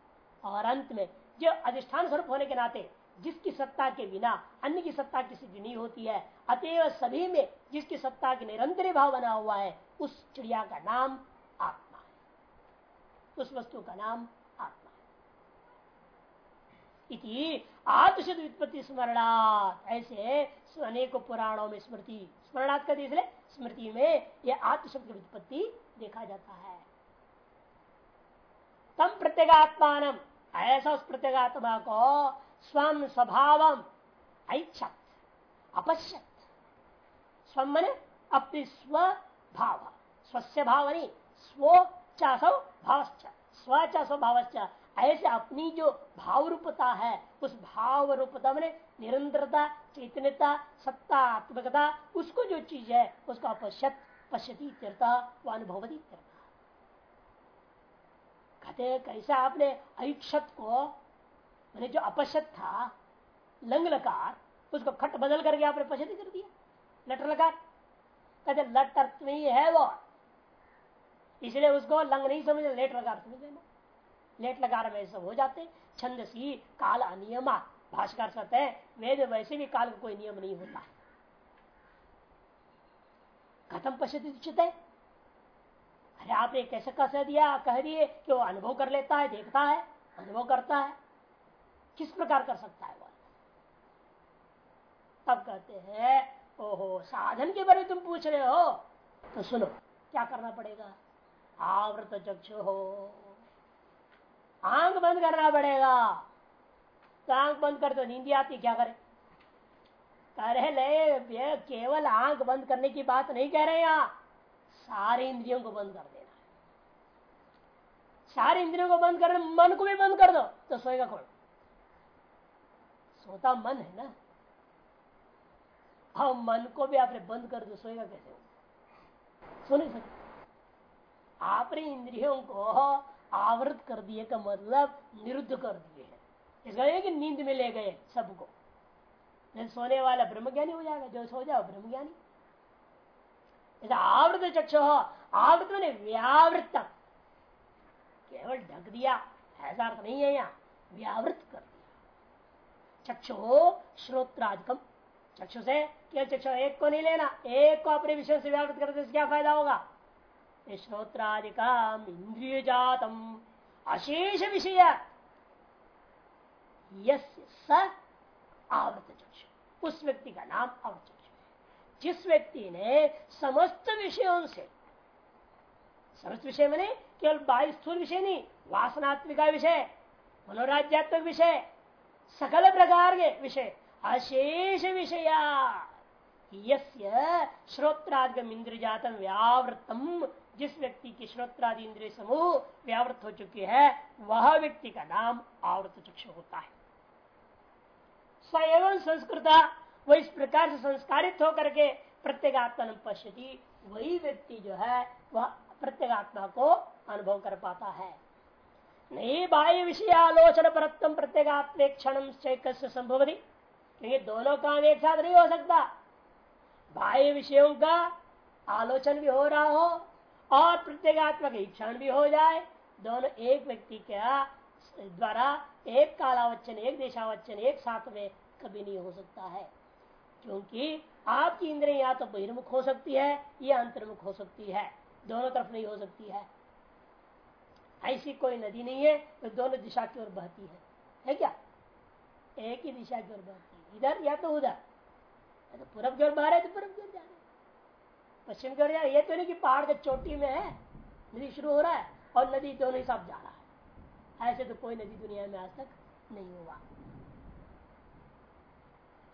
और अंत में जो अधिष्ठान स्वरूप होने के नाते जिसकी सत्ता के बिना अन्य की सत्ता की सिद्धि नहीं होती है, अतएव सभी में जिसकी सत्ता के निरंतर भाव बना हुआ है, उस चिड़िया का नाम आत्मा है। उस वस्तु का नाम आत्मा इति आत्मशब्द व्युत्पत्ति स्मरणात्। ऐसे अनेकों पुराणों में स्मृति, स्मरणात् का इसलिए स्मृति में यह आत्मशब्द उत्पत्ति देखा जाता है। तम प्रत्येगात्मान ऐसा उस प्रत्येगात्मा को स्वम स्वभाव ऐच्छत, अपश्यत। स्व मन अपनी स्वभाव, स्वस्य भाव नहीं, स्व चासो भाव स्व भाव ऐसे अपनी जो भाव रूपता है, उस भाव रूपता मैंने निरंतरता, चैतन्यता, सत्ता, आत्मकता, उसको जो चीज़ है, उसको अपश्यत, पश्यती तीर्था वो अनुभवती तीर्था कहते कैसा आपने ऐक्षत को, मैंने जो अपशत था, लंग लकार, उसको खट बदल करके आपने पशत कर दिया लटर लकार। कहते लट अर्थ में ही है वो। इसलिए उसको लंग नहीं समझ लेट लकार समझ लेना लेट लगा रहे सब हो जाते छंद सी काल अनियमा, भाषकर कहते हैं, वेद वैसे भी काल का कोई नियम नहीं होता। खत्म पश्चित है अरे आपने कैसे कह दिया? कह दिए कि वो अनुभव कर लेता है, देखता है, अनुभव करता है। किस प्रकार कर सकता है वो? तब कहते हैं, ओहो, साधन के बारे में तुम पूछ रहे हो? तो सुनो, क्या करना पड़ेगा? आवृत चक्षु हो। आँख बंद करना पड़ेगा। तो आँख बंद कर तो नींद आती, क्या करे? कह रहे केवल आँख बंद करने की बात नहीं कह रहे यहाँ सारे इंद्रियों को बंद कर देना। सारे इंद्रियों को बंद कर मन को भी बंद कर दो तो सोएगा कौन? सोता मन है ना? हाँ मन को भी आपने बंद कर दो, सोएगा कैसे? सो नहीं सकते आपने इंद्रियों को आवृत कर दिए का मतलब निरुद्ध कर दिए है। इसका कि नींद में ले गए सबको। सोने वाला ब्रह्मज्ञानी हो जाएगा, जो सो जाओ ब्रह्मज्ञानी। आवृत चक्षु आवृत मैंने व्यावृत केवल ढक दिया ऐसा अर्थ नहीं है यहाँ व्यावृत कर दिया चक्षु श्रोत्राधिकम चक्षु से केवल चक्षु एक को नहीं लेना एक को अपने विषय से व्यावृत करते क्या फ़ायदा होगा श्रोत्राधिकम इंद्रिय जातम अशेष विषय स आवृत चक्षु उस व्यक्ति का नाम आवृत जिस व्यक्ति ने समस्त विषयों से, समस्त विषय मैंने केवल बाई स्थूल विषय नहीं, वासनात्मिका विषय, मनोराज्यात्मक विषय, सकल प्रकार के विषय, अशेष विषया श्रोत्रादिगम इंद्र जातम व्यावृतम, जिस व्यक्ति की श्रोत्रादि इंद्रिय समूह व्यावृत हो चुकी है, वह व्यक्ति का नाम आवृत चक्षु होता है। स्वयं संस्कृत वह इस प्रकार से संस्कारित होकर के प्रत्येगात्मा पश्यति। वही व्यक्ति जो है, वह प्रत्येगात्मा को अनुभव कर पाता है। नहीं, बाह्य विषय आलोचन परत्म प्रत्येगात्म क्षण संभव नहीं क्योंकि दोनों काम एक साथ नहीं हो सकता। बाह्य विषयों का आलोचन भी हो रहा हो और प्रत्येगात्मक क्षण भी हो जाए, दोनों एक व्यक्ति के द्वारा एक कालावचन एक देशावचन एक साथ में कभी नहीं हो सकता है। क्योंकि आपकी इंद्रिय या तो बहिर्मुख हो सकती है, या अंतर्मुख हो सकती है। दोनों तरफ़ नहीं हो सकती है। ऐसी कोई नदी नहीं है तो दोनों दिशा की ओर बहती है। है क्या? एक ही दिशा की ओर बहती है। इधर या तो उधर। तो पूरब की ओर बह रहे तो पूरब की ओर जा रहे पश्चिम की ओर जा ये तो नहीं कि पहाड़ के चोटी में है, नदी शुरू हो रहा है, और नदी दोनों ही सब जा रहा है। ऐसे तो कोई नदी दुनिया में आज तक नहीं हुआ।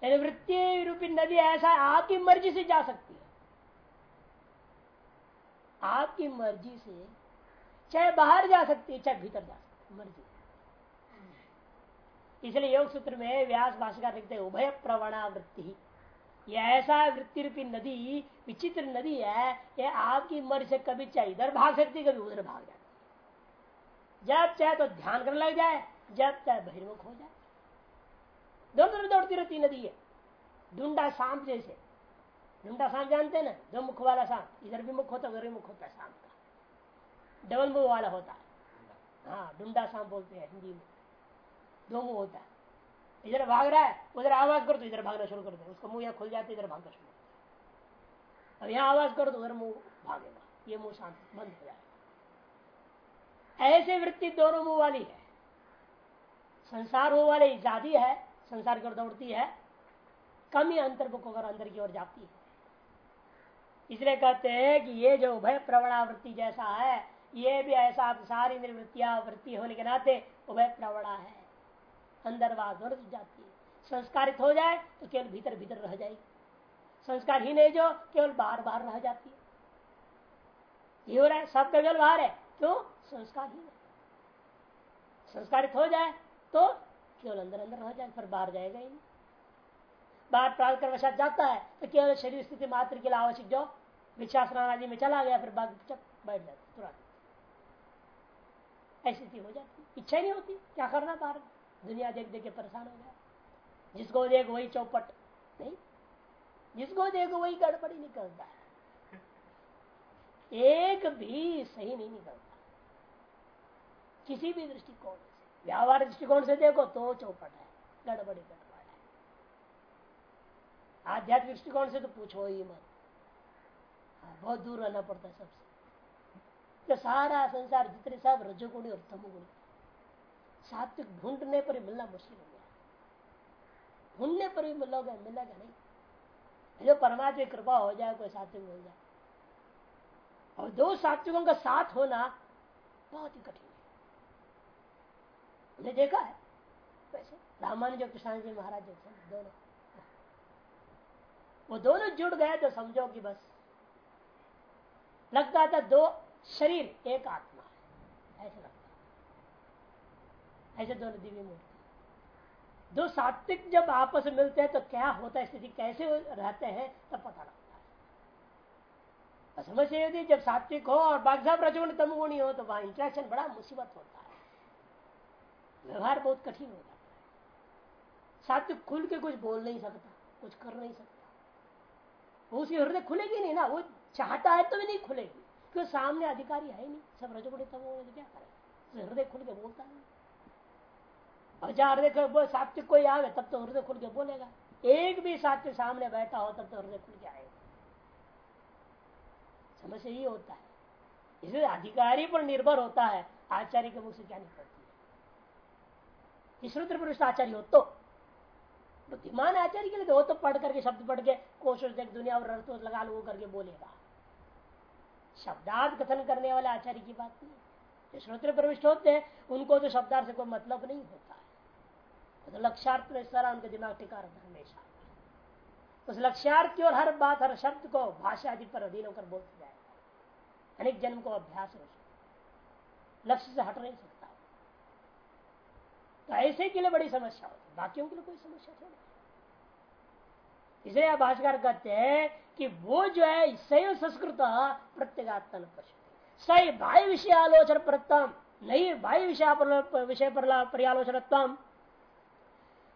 वृत्ति रूपी नदी ऐसा आपकी मर्ज़ी से जा सकती है। आपकी मर्ज़ी से चाहे बाहर जा सकती है, चाहे भीतर जा सकती है, मर्ज़ी। इसलिए योग सूत्र में व्यास भाषा लिखते उभय प्रवणा वृत्ति। ये ऐसा वृत्ति रूपी नदी, विचित्र नदी है यह आपकी मर्ज़ी से कभी चाहे इधर भाग सकती कभी उधर भाग जाती जब चाहे तो ध्यान करने लग जाए, जब चाहे बहिर्मुख हो जाए। दोनों तरफ़ दौड़ती रहती नदी है ढूंढा सांप जैसे ढूंढा सांप जानते हैं ना दो मुख वाला सांप इधर भी मुख होता है उधर भी मुख होता है सांप का डबल मुख वाला होता है हाँ ढूंढा सांप बोलते हैं हिंदी में दो मुँह होता है इधर भाग रहा है उधर आवाज़ करो तो इधर भागना शुरू कर दो उसका मुँह यहाँ खुल जाते इधर भागना शुरू कर अब यहाँ आवाज़ करो तो उधर मुँह भागेगा ये मुँह शांत बंद हो जाएगा ऐसे वृत्ति दोनों मुँह वाली है संसार हो वाले जादी है संसार की ओर दौड़ती है, कम ही अंतर्मुख होकर अंदर की ओर जाती है। इसलिए कहते हैं कि ये जो उभय प्रवणावृत्ति जैसा है, ये भी ऐसा सारी वृत्तियाँ वृत्ति होने के नाते उभय प्रवणा है। अंदर दोनों जाती है। संस्कारित हो जाए तो केवल भीतर भीतर रह जाएगी। संस्कार ही नहीं जो, केवल बाहर बाहर रह जाती है। ये हो रहा है, सब केवल बाहर है, क्यों? संस्कार ही नहीं। संस्कारित हो जाए तो केवल अंदर अंदर रह जाए फिर बाहर जाएगा ही नहीं। बाहर कर वशात जाता है तो केवल शरीर स्थिति मात्र के लिए आवश्यक जो भिक्षा स्नान आदि में चला गया, फिर बाकी बैठ जाता तुरंत। ऐसी स्थिति हो जाती इच्छा ही नहीं होती, क्या करना बाहर? दुनिया देख देख के परेशान हो जाए। जिसको देख वही चौपट, नहीं। जिसको देखो वही गड़बड़ी निकलता है। एक भी सही नहीं निकलता। किसी भी दृष्टिकोण व्यावहारिक दृष्टिकोण से देखो तो चौपट है गड़बड़ी गड़बड़ है। आध्यात्मिक दृष्टिकोण से तो पूछो ही मत। हाँ, बहुत दूर रहना पड़ता है सबसे। तो सारा संसार जितने सब रजोगुणी और तमोगुणी। सात्विक ढूँढने पर ही मिलना मुश्किल हो गया। ढूँढने पर भी मिलोगे मिलेगा नहीं। जो परमात्मा की कृपा हो जाए कोई सात्विक मिल जाए। और दो सात्विकों का साथ होना बहुत ही कठिन है उन्हें देखा है। वैसे रामानुज कृष्ण जी महाराज जैसे दोनों। वो दोनों जुड़ गए तो समझो कि बस लगता था दो शरीर, एक आत्मा ऐसा लगता ऐसे दोनों दिव्य मूर्ति। दो सात्विक जब आपस में मिलते हैं तो क्या होता है, स्थिति कैसे रहते हैं, तब पता लगता है। समस्या ये होती जब सात्विक हो और बाकी सब रजोगुण तमगुणी हो तो वहाँ इंट्रैक्शन बड़ा मुसीबत होता है। व्यवहार बहुत कठिन हो जाता है। सात्विक खुल के कुछ बोल नहीं सकता, कुछ कर नहीं सकता। वो उसकी हृदय खुलेगी नहीं ना, वो चाहता है तो भी नहीं खुलेगी। क्योंकि सामने अधिकारी है नहीं, सब रजोगुणी तमगुणी तो क्या करे? हृदय खुल के बोलता नहीं। और जहाँ हृदय सात्विक कोई आवे तब तो हृदय खुल के बोलेगा। एक भी सात्विक सामने बैठा हो तब तो हृदय खुल के आएगा। समस्या ये होता है। इसलिए अधिकारी पर निर्भर होता है, आचार्य के मुख से क्या निकलती श्रुद्र पुरुष आचार्य हो तो। बुद्धिमान आचार्य के लिए तो वो तो पढ़ करके शब्द पढ़ के कोशिश देख दुनिया और अर्थ लगा लो करके बोलेगा। शब्दार्थ कथन करने वाले आचार्य की बात नहीं। जो श्रोत्र प्रविष्ट होते हैं, उनको तो शब्दार्थ से कोई मतलब नहीं होता है। तो लक्ष्यार्थ में सारा उनके दिमाग टिका रहता हमेशा। उस लक्ष्यार्थ की और हर बात, हर शब्द को भाषा आदि पर अधीन होकर बोलते जाएगा। अनेक जन्म को अभ्यास हो। लक्ष्य से हट नहीं सकता। तो ऐसे के लिए बड़ी समस्या होती बाकियों के लिए कोई समस्या थोड़ी इसलिए भाषाकार कहते हैं कि वो जो है सही संस्कृत प्रत्येगात्मन सही भाई विषय आलोचन प्रतम नहीं भाई विषय विषय पर पर्यालोचन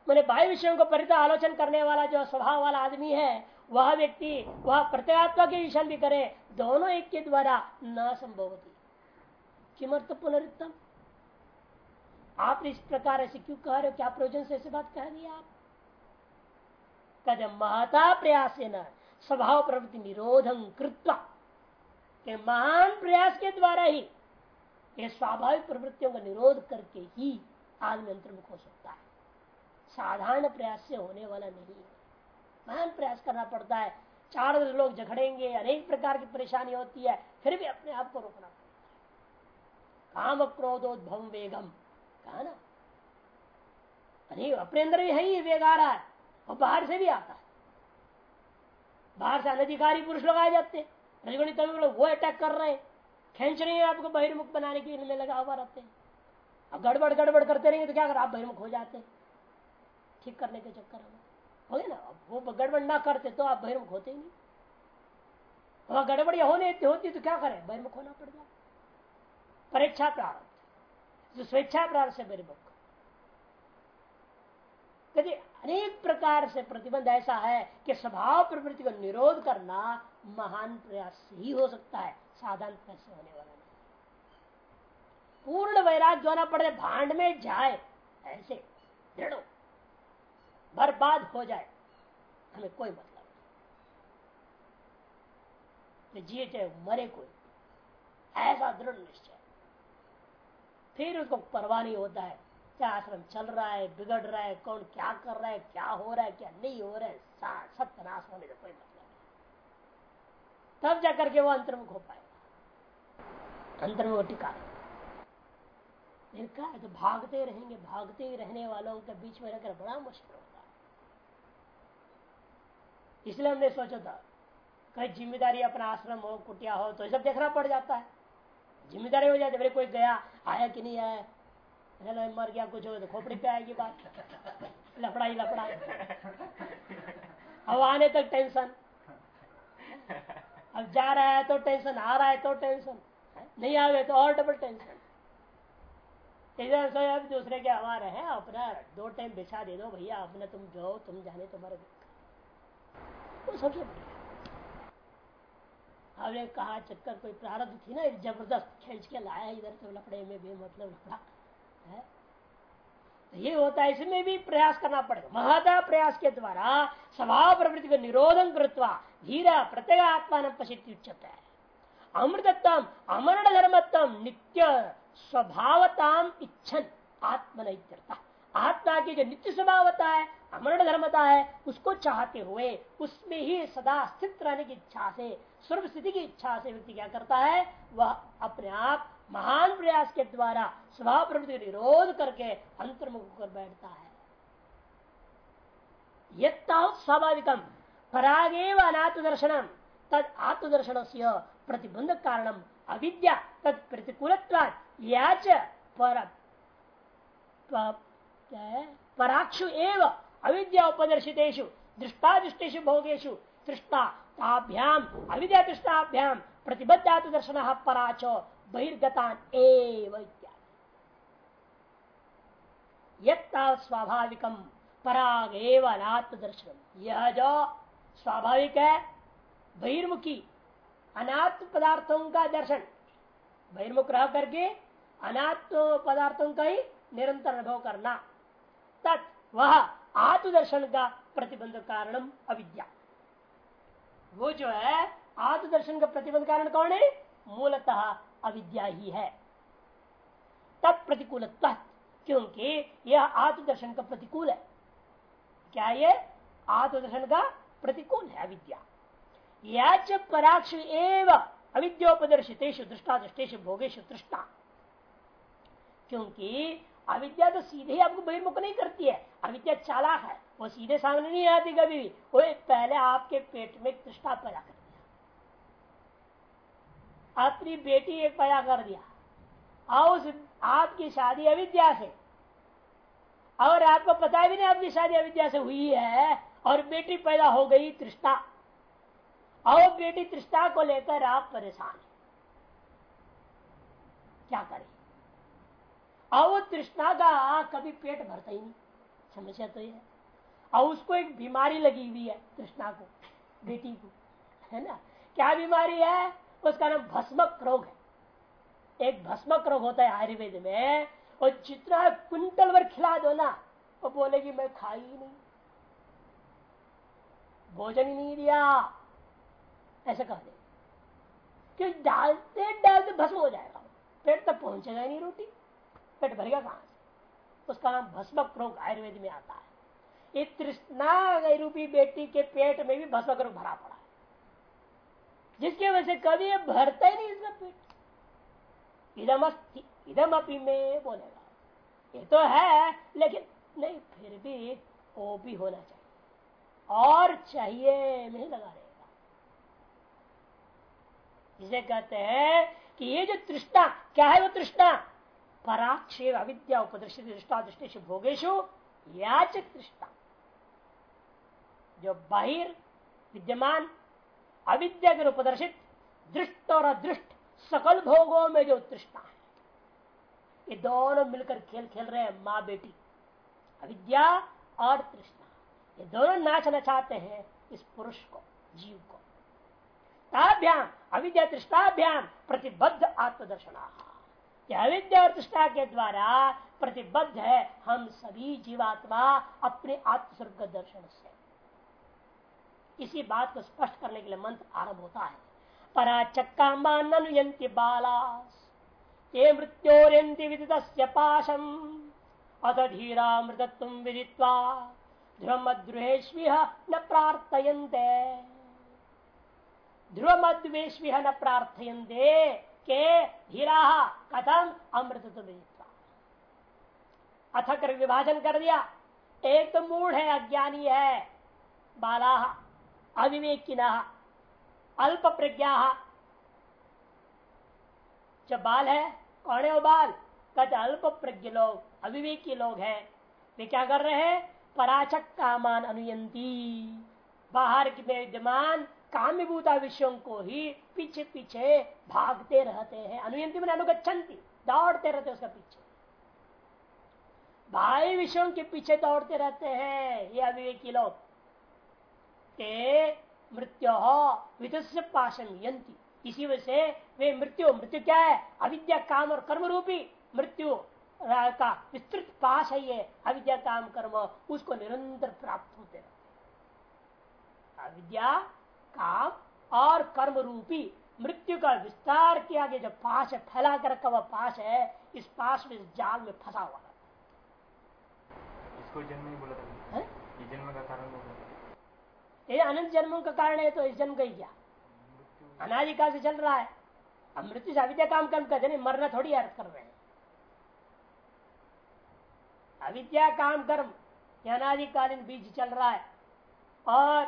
मैंने बाह्य विषयों को परिता आलोचन करने वाला जो स्वभाव वाला आदमी है, वह व्यक्ति, वह प्रत्यात्मा के विषय भी करे, दोनों एक के द्वारा न संभव होती किमर्थ पुनरुत्तम आप इस प्रकार ऐसे क्यों कह रहे हो? क्या प्रयोजन से ऐसी बात कह रही आप? कदम महता प्रयास न, स्वभाव प्रवृत्ति निरोधम कृत्वा। के महान प्रयास के द्वारा ही, ये स्वाभाविक प्रवृत्तियों का निरोध करके ही आदमी अंतर्मुख हो सकता है। साधारण प्रयास से होने वाला नहीं है। महान प्रयास करना पड़ता है। चार लोग झगड़ेंगे, अनेक प्रकार की परेशानी होती है, फिर भी अपने आप को रोकना पड़ता है। काम क्रोधोद्भव वेगम। कहा ना? अरे, अपने अंदर भी है ही वेग आ रहा है। और बाहर से भी आता है। बाहर से अनधिकारी पुरुष लोग आ जाते हैं। लोग वो अटैक कर रहे हैं। खेच रहे हैं आपको बहिर्मुख बनाने के इनमें लगा हुआ रहते हैं। अब गड़बड़ गड़बड़ करते रहेंगे तो क्या कर? आप बहिर्मुख हो जाते ठीक करने के चक्कर में। हो गए ना? वो गड़बड़ ना करते तो आप बहिर्मुख होते ही नहीं। वहाँ गड़बड़ी होने होती तो क्या करें? बहिर्मुख होना पड़ जाए परीक्षा प्रारंभ। जो स्वेच्छा प्रारंभ से बहिर्मुख यदि अनेक प्रकार से प्रतिबंध ऐसा है कि स्वभाव प्रवृत्ति को निरोध करना महान प्रयास ही हो सकता है साधारण प्रयास होने वाला नहीं। पूर्ण वैराग्य होना पड़े, भांड में जाए, ऐसे दृढ़ बर्बाद हो जाए, हमें कोई मतलब नहीं। जिए चाहे मरे कोई, ऐसा दृढ़ निश्चय। फिर उसको परवाह नहीं होता है। क्या आश्रम चल रहा है, बिगड़ रहा है, कौन क्या कर रहा है, क्या हो रहा है, क्या नहीं हो रहा है सत्यनाश होने का कोई मतलब तब जाकर के वो अंतर्मुख हो पाएगा। अंतर्मुख टिका। क्या है तो भागते रहेंगे, भागते ही रहने वालों के बीच में रहकर बड़ा मुश्किल होता है। इसलिए हमने सोचा था, कहीं ज़िम्मेदारी अपना आश्रम हो, कुटिया हो तो सब देखना पड़ जाता है। ज़िम्मेदारी हो जाती कोई गया, आया कि नहीं आया? हेलो मर गया, कुछ हो तो खोपड़ी पे आएगी बात। लफड़ा ही लफड़ा अब आने तक टेंशन। अब जा रहा है तो टेंशन, आ रहा है तो टेंशन। नहीं आवे तो और डबल टेंशन इधर अब दूसरे के हमारे हैं अपना दो टाइम बिछा दे दो भैया, अपने तुम जाओ, तुम जाने तुम्हारे वो सबसे बढ़िया हमने कहा चक्कर कोई प्रारब्ध थी ना ज़बरदस्त खींच के लाया इधर तो लकड़े में भी मतलब लकड़ा है? तो ये होता है, इसमें भी प्रयास करना पड़ेगा। महता प्रयास के द्वारा स्वभाव प्रवृत्ति को निरोधन करता धीरा प्रत्येक आत्मा पशित उच्चता है। अमृतत्म अमरण धर्मत्म नित्य स्वभावताम इच्छन आत्म आत्मा की जो नित्य स्वभावता है अमरण धर्मता है, उसको चाहते हुए, उसमें ही सदा स्थित रहने की इच्छा से सर्व स्थिति की इच्छा से व्यक्ति क्या करता है? वह अपने आप महान प्रयास के द्वारा स्वभाव प्रवृत्ति निरोध करके अंतर्मुख कर बैठता है। स्वाभाविकम। परागेव अनात्मदर्शनम। तद आत्मदर्शन से प्रतिबंध कारणम। अविद्या तद प्रतिकूल याच पर पराक्षु एव अविद्या उपदर्शितेषु दृष्टादृष्टेषु भोगेशु तृष्टा ताभ्याम, अविद्या तृष्टाभ्याम प्रतिबद्धात दर्शन पराचो, बहिर्गतान एवं स्वाभाविकम पराग एवं दर्शन यह जो स्वाभाविक है बहिर्मुखी अनात्म पदार्थों का दर्शन बहिर्मुख रह करके अनात्म पदार्थों का ही निरंतर अनुभव करना तत् वह आत्मदर्शन का प्रतिबंध कारणम अविद्या। वो जो है, आत्मदर्शन का प्रतिबंध कारण कौन है? मूलतः अविद्या ही है। तब प्रतिकूल क्योंकि यह आत्मदर्शन का प्रतिकूल है। क्या ये? आत्मदर्शन का प्रतिकूल है, अविद्या। याच पराक्ष एव अविद्योपदर्शितेश दृष्टा दृष्टेश भोगेश दृष्टा क्योंकि अविद्या तो सीधे ही आपको बहिर्मुख नहीं करती है। अविद्या चालाक है। वो सीधे सामने नहीं आती कभी भी। वो पहले आपके पेट में तृष्ठा पैदा कर दिया। अपनी बेटी एक पैदा कर दिया। और आपकी शादी अविद्या से। और आपको पता भी नहीं आपकी शादी अविद्या से हुई है और बेटी पैदा हो गई तृष्णा और बेटी तृष्णा को लेकर आप परेशान क्या करें? और वो तृष्णा का कभी पेट भरता ही नहीं। समस्या तो ये और उसको एक बीमारी लगी हुई है, तृष्णा को, बेटी को, है ना? क्या बीमारी है? उसका नाम भस्मक रोग है। एक भस्मक रोग होता है आयुर्वेद में, और जितना कुंटल भर खिला दो ना, वो बोलेगी मैं खाई ही नहीं। भोजन ही नहीं दिया। ऐसा कह दे। डालते डालते भस्म हो जाएगा। पेट तक पहुंचेगा ही नहीं रोटी। पेट भरेगा कहाँ से उसका नाम भस्मक रोग आयुर्वेद में आता है। ये तृष्णा रूपी बेटी के पेट में भी भस्मक रोग भरा पड़ा है। जिसकी वजह से कभी भरता ही नहीं इसका पेट। इधम इधम अपी में बोलेगा। ये तो है, लेकिन नहीं, फिर भी वो भी होना चाहिए। और चाहिए नहीं लगा रहेगा। इसे कहते हैं कि ये जो तृष्णा, क्या है वो तृष्णा? पराक्षेप अविद्या उपदृष्टि दृष्टा दृष्टि भोगेशु याचक तृष्णा जो बाहिर विद्यमान अविद्या के उपदर्शित, दृष्ट और अदृष्ट सकल भोगों में जो तृष्णा है, ये दोनों मिलकर खेल खेल रहे हैं माँ बेटी। अविद्या और तृष्णा, ये दोनों नाचना चाहते हैं इस पुरुष को, जीव को। ताभ्याम, अविद्या तृष्णाभ्याम प्रतिबद्ध आत्मदर्शना। अविद्या के द्वारा प्रतिबद्ध है हम सभी जीवात्मा अपने आत्मस्वरूप दर्शन से। इसी बात को स्पष्ट करने के लिए मंत्र आरंभ होता है। पराचक्का मानुयंती बालास ये मृत्योरंति विदित पाशम अत धीरा मृतत्व विदित्वा ध्रुवमद्रुहेश्विह न प्रार्थयन्ते। ध्रुवमद्वेश्विह न प्रार्थयन्ते के धीरा कथम अमृतत्व विदित्वा अथ कर विभाजन कर दिया। एक तो मूढ़ है, अज्ञानी है, बाला, अविवेकिन अल्प प्रज्ञा जब बाल है, कौन है वो बाल? कहते अल्प प्रज्ञ लोग, अविवेकी लोग हैं। वे क्या कर रहे हैं? पराचक कामान अनुयंती। बाहर के विद्यमान काम्यभूता विषयों को ही पीछे पीछे भागते रहते हैं। अनुयंती में अनुगछन्ति दौड़ते रहते उसका पीछे। भाई विषयों के पीछे दौड़ते रहते हैं, ये अविवेकी लोग। ते मृत्यु विदस्य पाशन यंती इसी वजह से वे मृत्यु मृत्यु क्या है? अविद्या काम और कर्म रूपी मृत्यु का विस्तृत पाश है ये अविद्या काम कर्म, उसको निरंतर प्राप्त होते रहते अविद्या काम और कर्म रूपी मृत्यु का विस्तार किया गया जो पाश है फैला कर रखा हुआ पाश है इस पाश में जाल में फंसा हुआ इसको जन्म ही बोला था ये जन्म का कारण ये अनंत जन्मों का कारण है तो इस जन्म का ही क्या? अनादिकाल से चल रहा है। अब मृत्यु से अविद्या काम कर्म करते नहीं मरना थोड़ी अर्थ कर रहे हैं। अविद्या काम कर्म अनादिकालीन बीज चल रहा है। और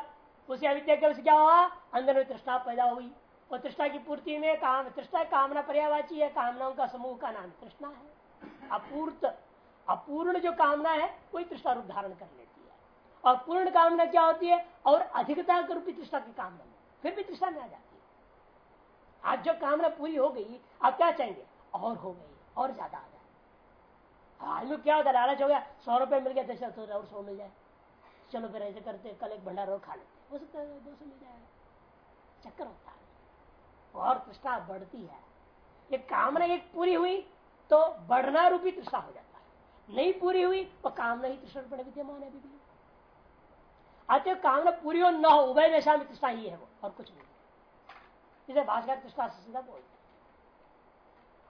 उसे अविद्या के क्या हुआ अंदर में तृष्ठा पैदा हुई। और तृष्ठा की पूर्ति में काम, तृष्णा कामना पर्यावाची है, कामनाओं का समूह का नाम तृष्णा है। अपूर्त, अपूर्ण जो कामना है, वही तृष्ठा रूप धारण कर लेती है। और पूर्ण कामना क्या होती है? और अधिकता के रूपी तृष्णा की कामना। में फिर भी तृष्ठा में आ जाती है। आज जो कामना पूरी हो गई, आप क्या चाहेंगे? और हो गई, और ज़्यादा आ जाए। आदमी क्या होता है? लालच हो गया, सौ रुपये मिल गया दस और सौ मिल जाए। चलो फिर ऐसे करते, कल एक भंडार और खा लेते हो। सकता है दो सौ मिल जाएगा चक्कर होता है। और तृष्ठा बढ़ती है। ये कामना एक पूरी हुई तो बढ़ना रूपी तृष्णा हो जाता है। नहीं पूरी हुई तो कामना ही तृष्णा रूप विद्यमान है अभी अतः कामना पूरी हो, न हो, उभय दशा में तृष्णा ही है वो, और कुछ नहीं। इसे भाषा तृष्णा से सीधा बोलते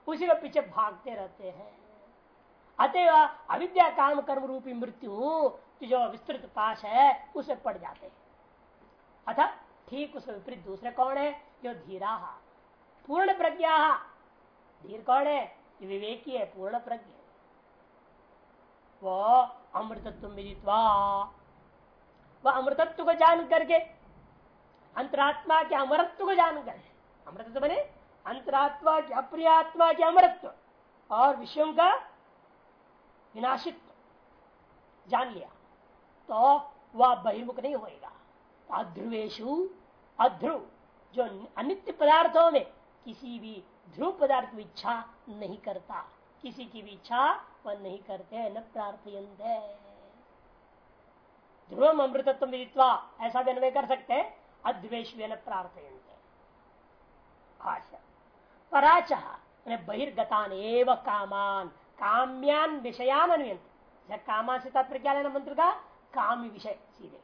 उसी के पीछे भागते रहते हैं। अतएव अविद्या काम कर्म रूपी मृत्यु जो विस्तृत पाश है, उसे पड़ जाते हैं। अथा ठीक उसके विपरीत दूसरे कौन है? जो धीरा। पूर्ण प्रज्ञा। धीर कौन है? विवेकी है, पूर्ण प्रज्ञ। वो अमृतत्व मिलित्वा। वह अमृतत्व को जान करके, अंतरात्मा के अमरत्व को जान कर अमृतत्व बने? अंतरात्मा के अप्रियात्मा के अमृत्व और विषयों का विनाशित्व। जान लिया। तो वह बहिर्मुख नहीं होएगा। अध्रुवेशु अध्रुव जो अनित्य पदार्थों में किसी भी ध्रुव पदार्थ की इच्छा नहीं करता। किसी की भी इच्छा वह नहीं करते, न प्रार्थयंत ध्रुवम अमृतत्व मिलित्वा ऐसा भी अन्वय कर सकते हैं। अद्वेश प्रार्थयंत आशा। पराच बहिर्गतान एव कामान, काम्यान विषयान अन्वयंत कामा से तात्पर्य क्या लेना मंत्र का? काम विषय सीधे।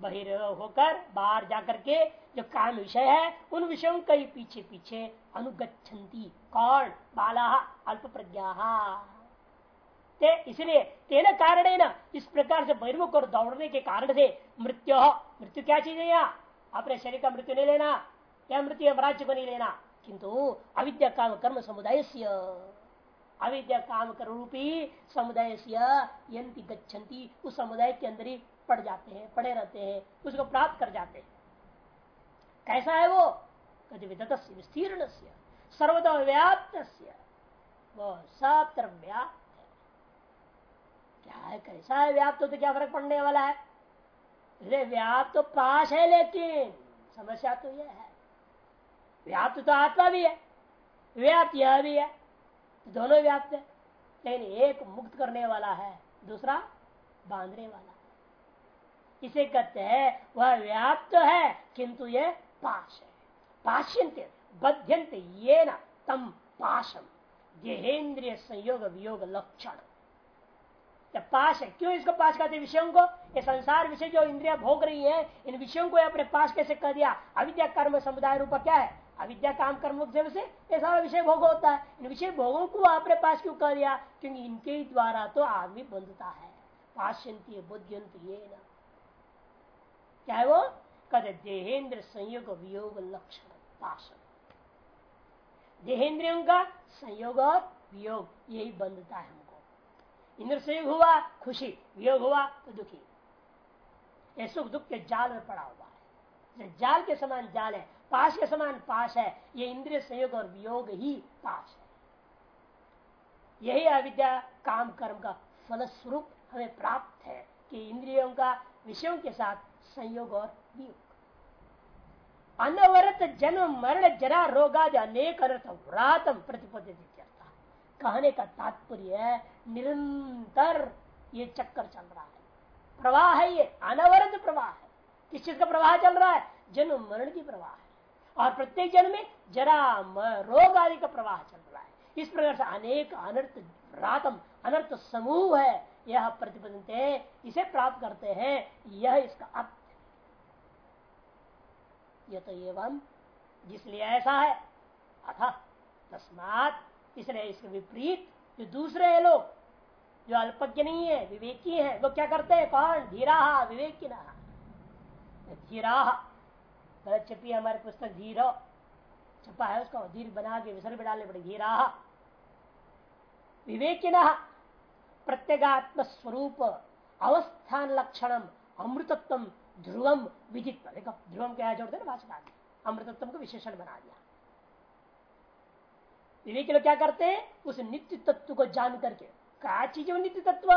बहिर होकर बाहर जाकर के जो काम विषय है, उन विषयों का ही पीछे पीछे अनुगछन्ति कौन? बाला अल्प प्रज्ञा ते इसलिए, तेन कारण है ना इस प्रकार से बहिर्मुख और दौड़ने के कारण से मृत्यु मृत्यु क्या चीज़ है यहाँ? अपने शरीर का मृत्यु नहीं लेना, या मृत्यु राज्य को नहीं लेना। किंतु अविद्या काम कर्म समुदाय अविद्या काम कर रूपी समुदाय यंती गच्छन्ति उस समुदाय के अंदर ही पढ़ जाते हैं पढ़े रहते हैं, उसको प्राप्त कर जाते हैं। कैसा है वो? विदत विस्तीर्ण सर्वदा व्याप्त वो सब तरफ़ व्याप्त है। क्या है, कैसा है व्याप्त तो क्या फ़र्क पड़ने वाला है? अरे, व्याप्त तो पास है, लेकिन समस्या तो यह है। व्याप्त तो आत्मा भी है, व्याप्त यह भी है। दोनों व्याप्त है। लेकिन एक मुक्त करने वाला है, दूसरा बांधने वाला इसे कहते हैं, वह व्याप्त तो है, किंतु ये पाश है। पाश्यंत बध्यंत ये न तम पाशम। देहेन्द्रिय संयोग वियोग लक्षण। पाश है। क्यों इसको पास कहते विषयों को? ये संसार विषय जो इंद्रिया भोग रही है, इन विषयों को अपने पास कैसे कर दिया? अविद्या कर्म समुदाय रूप क्या है? अविद्या काम कर्म से ये सारा विषय भोग होता है। इन विषय भोगों को आपने पास क्यों कर दिया क्योंकि इनके द्वारा तो आदमी बंधता है। पाश्यंती बुद्धियंत ये ना क्या है वो? कहते देहेंद्र संयोग वियोग लक्षण, पाशन। देहेंद्रियों का संयोग और वियोग, यही बंधता है हमको। इंद्र संयोग हुआ, खुशी, वियोग हुआ तो दुखी। ये सुख दुख के जाल में पड़ा हुआ है। जाल के समान जाल है पाश के समान पाश है, ये इंद्रिय संयोग और वियोग ही पाश है। यही अविद्या, काम, कर्म का फलस्वरूप हमें प्राप्त है कि इंद्रियों का, विषयों के साथ संयोग और वियोग। अनवरत जन्म, मरण, जरा, रोगादि अनेक अर्थ व्रातम प्रतिपदित कहने का तात्पर्य है, निरंतर ये चक्कर चल रहा है। प्रवाह है ये, अनवरत प्रवाह है। किस चीज़ का प्रवाह चल रहा है? जन्म, मरण की प्रवाह है। और प्रत्येक जन्म में जरा रोग आदि का प्रवाह चल रहा है। इस प्रकार से अनेक अनर्थ रातम, अनर्थ समूह है, यह प्रतिबंध इसे प्राप्त करते हैं, यह इसका अर्थ। ये तो एवं जिसलिए ऐसा है, अथा, तस्मात, इसलिए इसके विपरीत, जो दूसरे है लोग, जो अल्पज्ञ नहीं है, विवेकी है, वो क्या करते हैं? कौन? धीरा विवेकी ना छपी हमारे पुस्तक, धीरो छपा है उसका, धीर बना के विसर्ग डालने पड़े धीरा। विवेकिन प्रत्येगात्म स्वरूप अवस्थान लक्षणम, अमृतत्व ध्रुवम विदित देखो ध्रुवम क्या जोड़ते ना भाषा अमृतत्व को विशेषण बना दिया। विवेक लोग क्या करते हैं? उस नित्य तत्व को जान करके। क्या चीज़ है नित्य तत्व?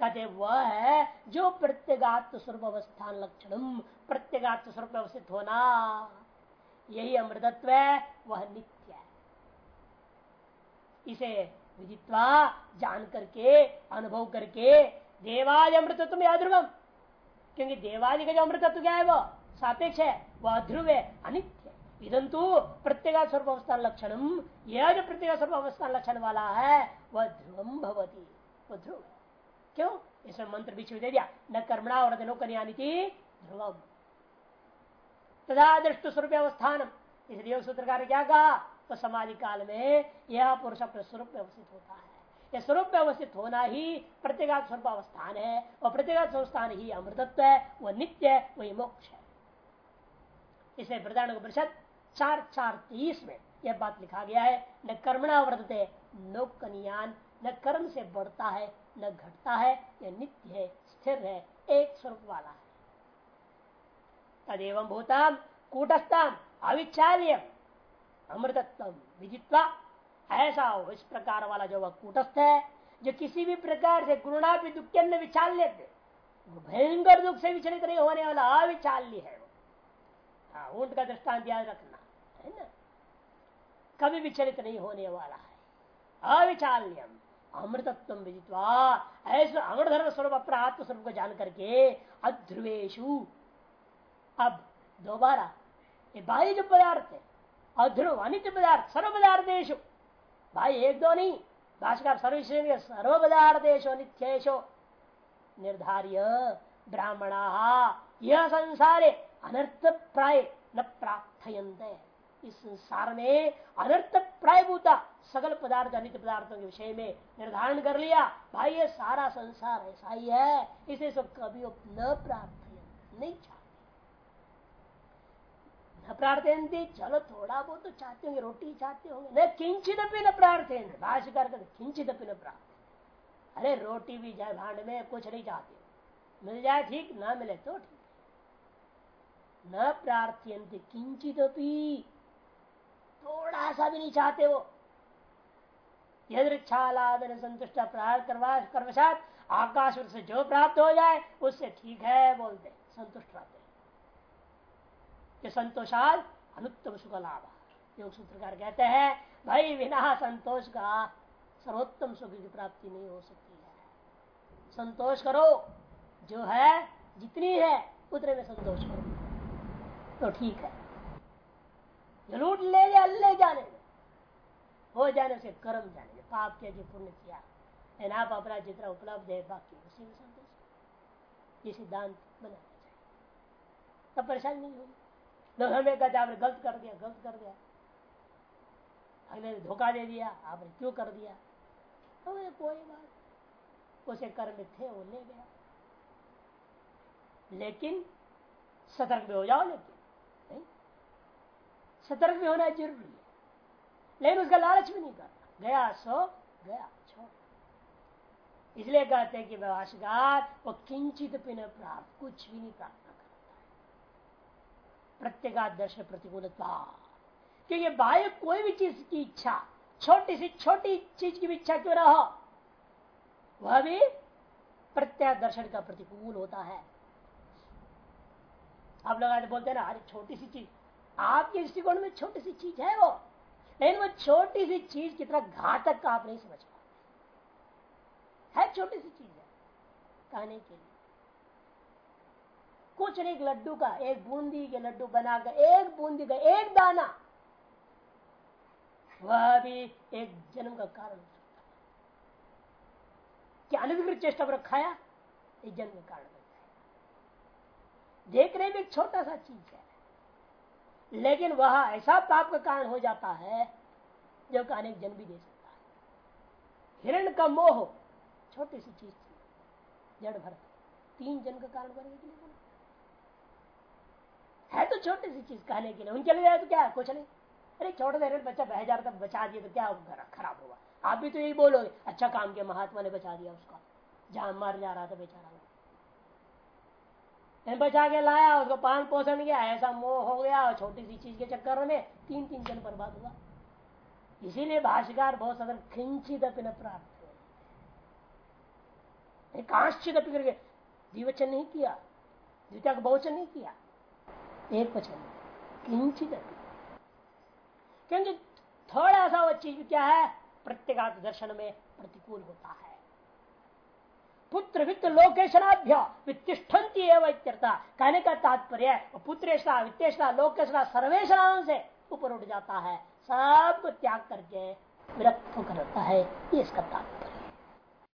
कहते, वह है जो प्रत्येगात्म स्वरूप अवस्थान लक्षण प्रत्येगात्म स्वरूप अवस्थित होना। यही अमृतत्व है, वह नित्य है। इसे विदित्वा जान करके, अनुभव करके देवाज अमृतत्व में अध्रुवम क्योंकि देवादि का जो अमृतत्व क्या है, वो सापेक्ष है वह अध्रुव है, अनित्य इधंतु प्रत्येक स्वरूप अवस्थान लक्षण यह जो प्रत्येक स्वरूप अवस्थान लक्षण वाला है, वह ध्रुवम भवती ध्रुव क्यों? इसमें मंत्र बीच में दे दिया। न कर्मणा और ध्रुवम। तथा दृष्ट स्वरूप अवस्थान इसलिए सूत्रकार क्या कहा? तो समाधि काल में यह पुरुष अपने स्वरूप में अवस्थित होता है। यह स्वरूप में अवस्थित होना ही प्रत्येगा स्वरूप अवस्थान है। और प्रत्येगा स्वरूप ही अमृतत्व है, वह नित्य है, वही मोक्ष है। इसे वृदान परिषद चार चार तीस में यह बात लिखा गया है, न कर्मणा वर्तते, न कनियान, न कर्म से बढ़ता है, न घटता है, यह नित्य है, स्थिर है, एक स्वरूप वाला है। तदेव भूताम, कूटस्थाम अविचार्य अमृतत्व विदित्वा ऐसा हो इस प्रकार वाला जो वह कूटस्थ है, जो किसी भी प्रकार से गुरुणा भी दुख के विचार लेते भयंकर दुख से विचलित नहीं होने वाला अविचाल्य है हाँ ऊँट का दृष्टांत याद रखना, है ना? कभी विचलित नहीं होने वाला है। अविचाल्यम, अमृतत्व विदित्वा ऐसा अमृतधर्म स्वरूप अपना आत्मस्वरूप को जान करके अध्रुवेशु अब दोबारा ये बाह्य जो पदार्थ है अध्रुव अनित्य पदार्थ सर्व पदार्थेशु भाई, एक दो नहीं, भाषकर सर्व सर्व पदार्थेशो नित्येशो निर्धार्य ब्राह्मणा यह संसारे अनर्थ प्राय न प्राप्त इस संसार में अनर्थ प्राय भूता सकल पदार्थ अनित पदार्थों के विषय में निर्धारण कर लिया। भाई, ये सारा संसार ऐसा ही है, इसे सब कभी न प्राप्त नहीं चाहते। प्रार्थयंती चलो थोड़ा बहुत तो चाहते होंगे, रोटी चाहते होंगे। न किंचित न प्रार्थेंगे भाष्यकार किंचित भी न प्राप्त अरे, रोटी भी जाए, भांड में कुछ नहीं चाहते। मिल जाए ठीक, ना मिले तो ठीक। न प्रार्थयंती किंचित थोड़ा सा भी नहीं चाहते वो। यदृच्छालादन संतुष्ट प्रार्थ करवा कर्मशात आकाश से जो प्राप्त हो जाए, उससे ठीक है, बोलते संतुष्ट रहते ये संतोषाद अनुत्तम सुख लाभ। योग सूत्रकार कहते हैं, भाई बिना संतोष का सर्वोत्तम सुख की प्राप्ति नहीं हो सकती है। संतोष करो, जो है, जितनी है, उतने में संतोष करो। तो ठीक है। लूट ले ले, अल्ले जाने हो जाने से कर्म जाने पाप किया जो पुण्य किया। है आप अपना जितना उपलब्ध है, बाकी उसी में संतोष ये सिद्धांत बनाना चाहिए। तब परेशानी नहीं होगी। लोग हमें कहते आपने गलत कर दिया, गलत कर दिया। हमने धोखा दे दिया, आपने क्यों कर दिया? तो कोई बात उसे कर्म में थे, वो ले गया। लेकिन सतर्क भी हो जाओ, लेकिन, नहीं? सतर्क भी होना ज़रूरी है। लेकिन उसका लालच भी नहीं करना। गया सो, गया, छोड़। इसलिए कहते हैं कि व्यवहार वो किंचित प्राप्त, कुछ भी नहीं प्राप्त। प्रत्येगादर्श प्रतिकूलता। क्योंकि बाह्य कोई भी चीज़ की इच्छा, छोटी सी छोटी चीज़ की इच्छा क्यों ना हो? वह भी प्रत्येक दर्शन का प्रतिकूल होता है। आप लोग आज बोलते हैं ना, अरे छोटी सी चीज़, आपके दृष्टिकोण में छोटी सी चीज़ है वो। लेकिन वो छोटी सी चीज़ कितना घातक का आप नहीं समझ पाते। है छोटी सी चीज़ है, कहने के लिए। कुछ नहीं लड्डू का, एक बूंदी के लड्डू बनाकर, एक बूंदी का, एक दाना। वह भी एक जन्म का कारण हो सकता है क्या अनधिकृत चेष्टा पर खाया एक जन्म का कारण बन जाएगा। देख रहे भी एक छोटा सा चीज़ है। लेकिन वह ऐसा पाप का कारण हो जाता है, जो का अनेक जन्म भी दे सकता है। हिरण का मोह, छोटी सी चीज़ थी, जड़ भर। तीन जन्म का कारण बनेगी कि नहीं है तो छोटी सी चीज़ कहने के लिए। उनके लिए तो क्या कुछ नहीं। अरे छोटे देर बच्चा बह जा तक बचा दिया तो क्या खराब होगा आप भी तो यही बोलोगे अच्छा काम किया, महात्मा ने बचा दिया उसका। जहाँ मर जा रहा था बेचारा। बचा के लाया, उसको पान पोषण गया ऐसा मोह हो गया, और छोटी सी चीज़ के चक्कर में तीन तीन जन बर्बाद हुआ। इसीलिए भाष्यकार बहुत सदन खिंचित प्राप्त कांचित करके। नहीं किया। द्वितीय का बहुवचन नहीं किया। एक वचन किंचित क्योंकि थोड़ा सा वो चीज़ क्या है? प्रत्येगात दर्शन में प्रतिकूल होता है। पुत्र वित्त लोकेशनाभ्य वित्तिष्ठन्ति एवं कहने का तात्पर्य पुत्रेशा वित्तेशा लोकेशना सर्वेशना से ऊपर उठ जाता है। सब त्याग करके विरक्त होकर रहता है। ये इसका तात्पर्य।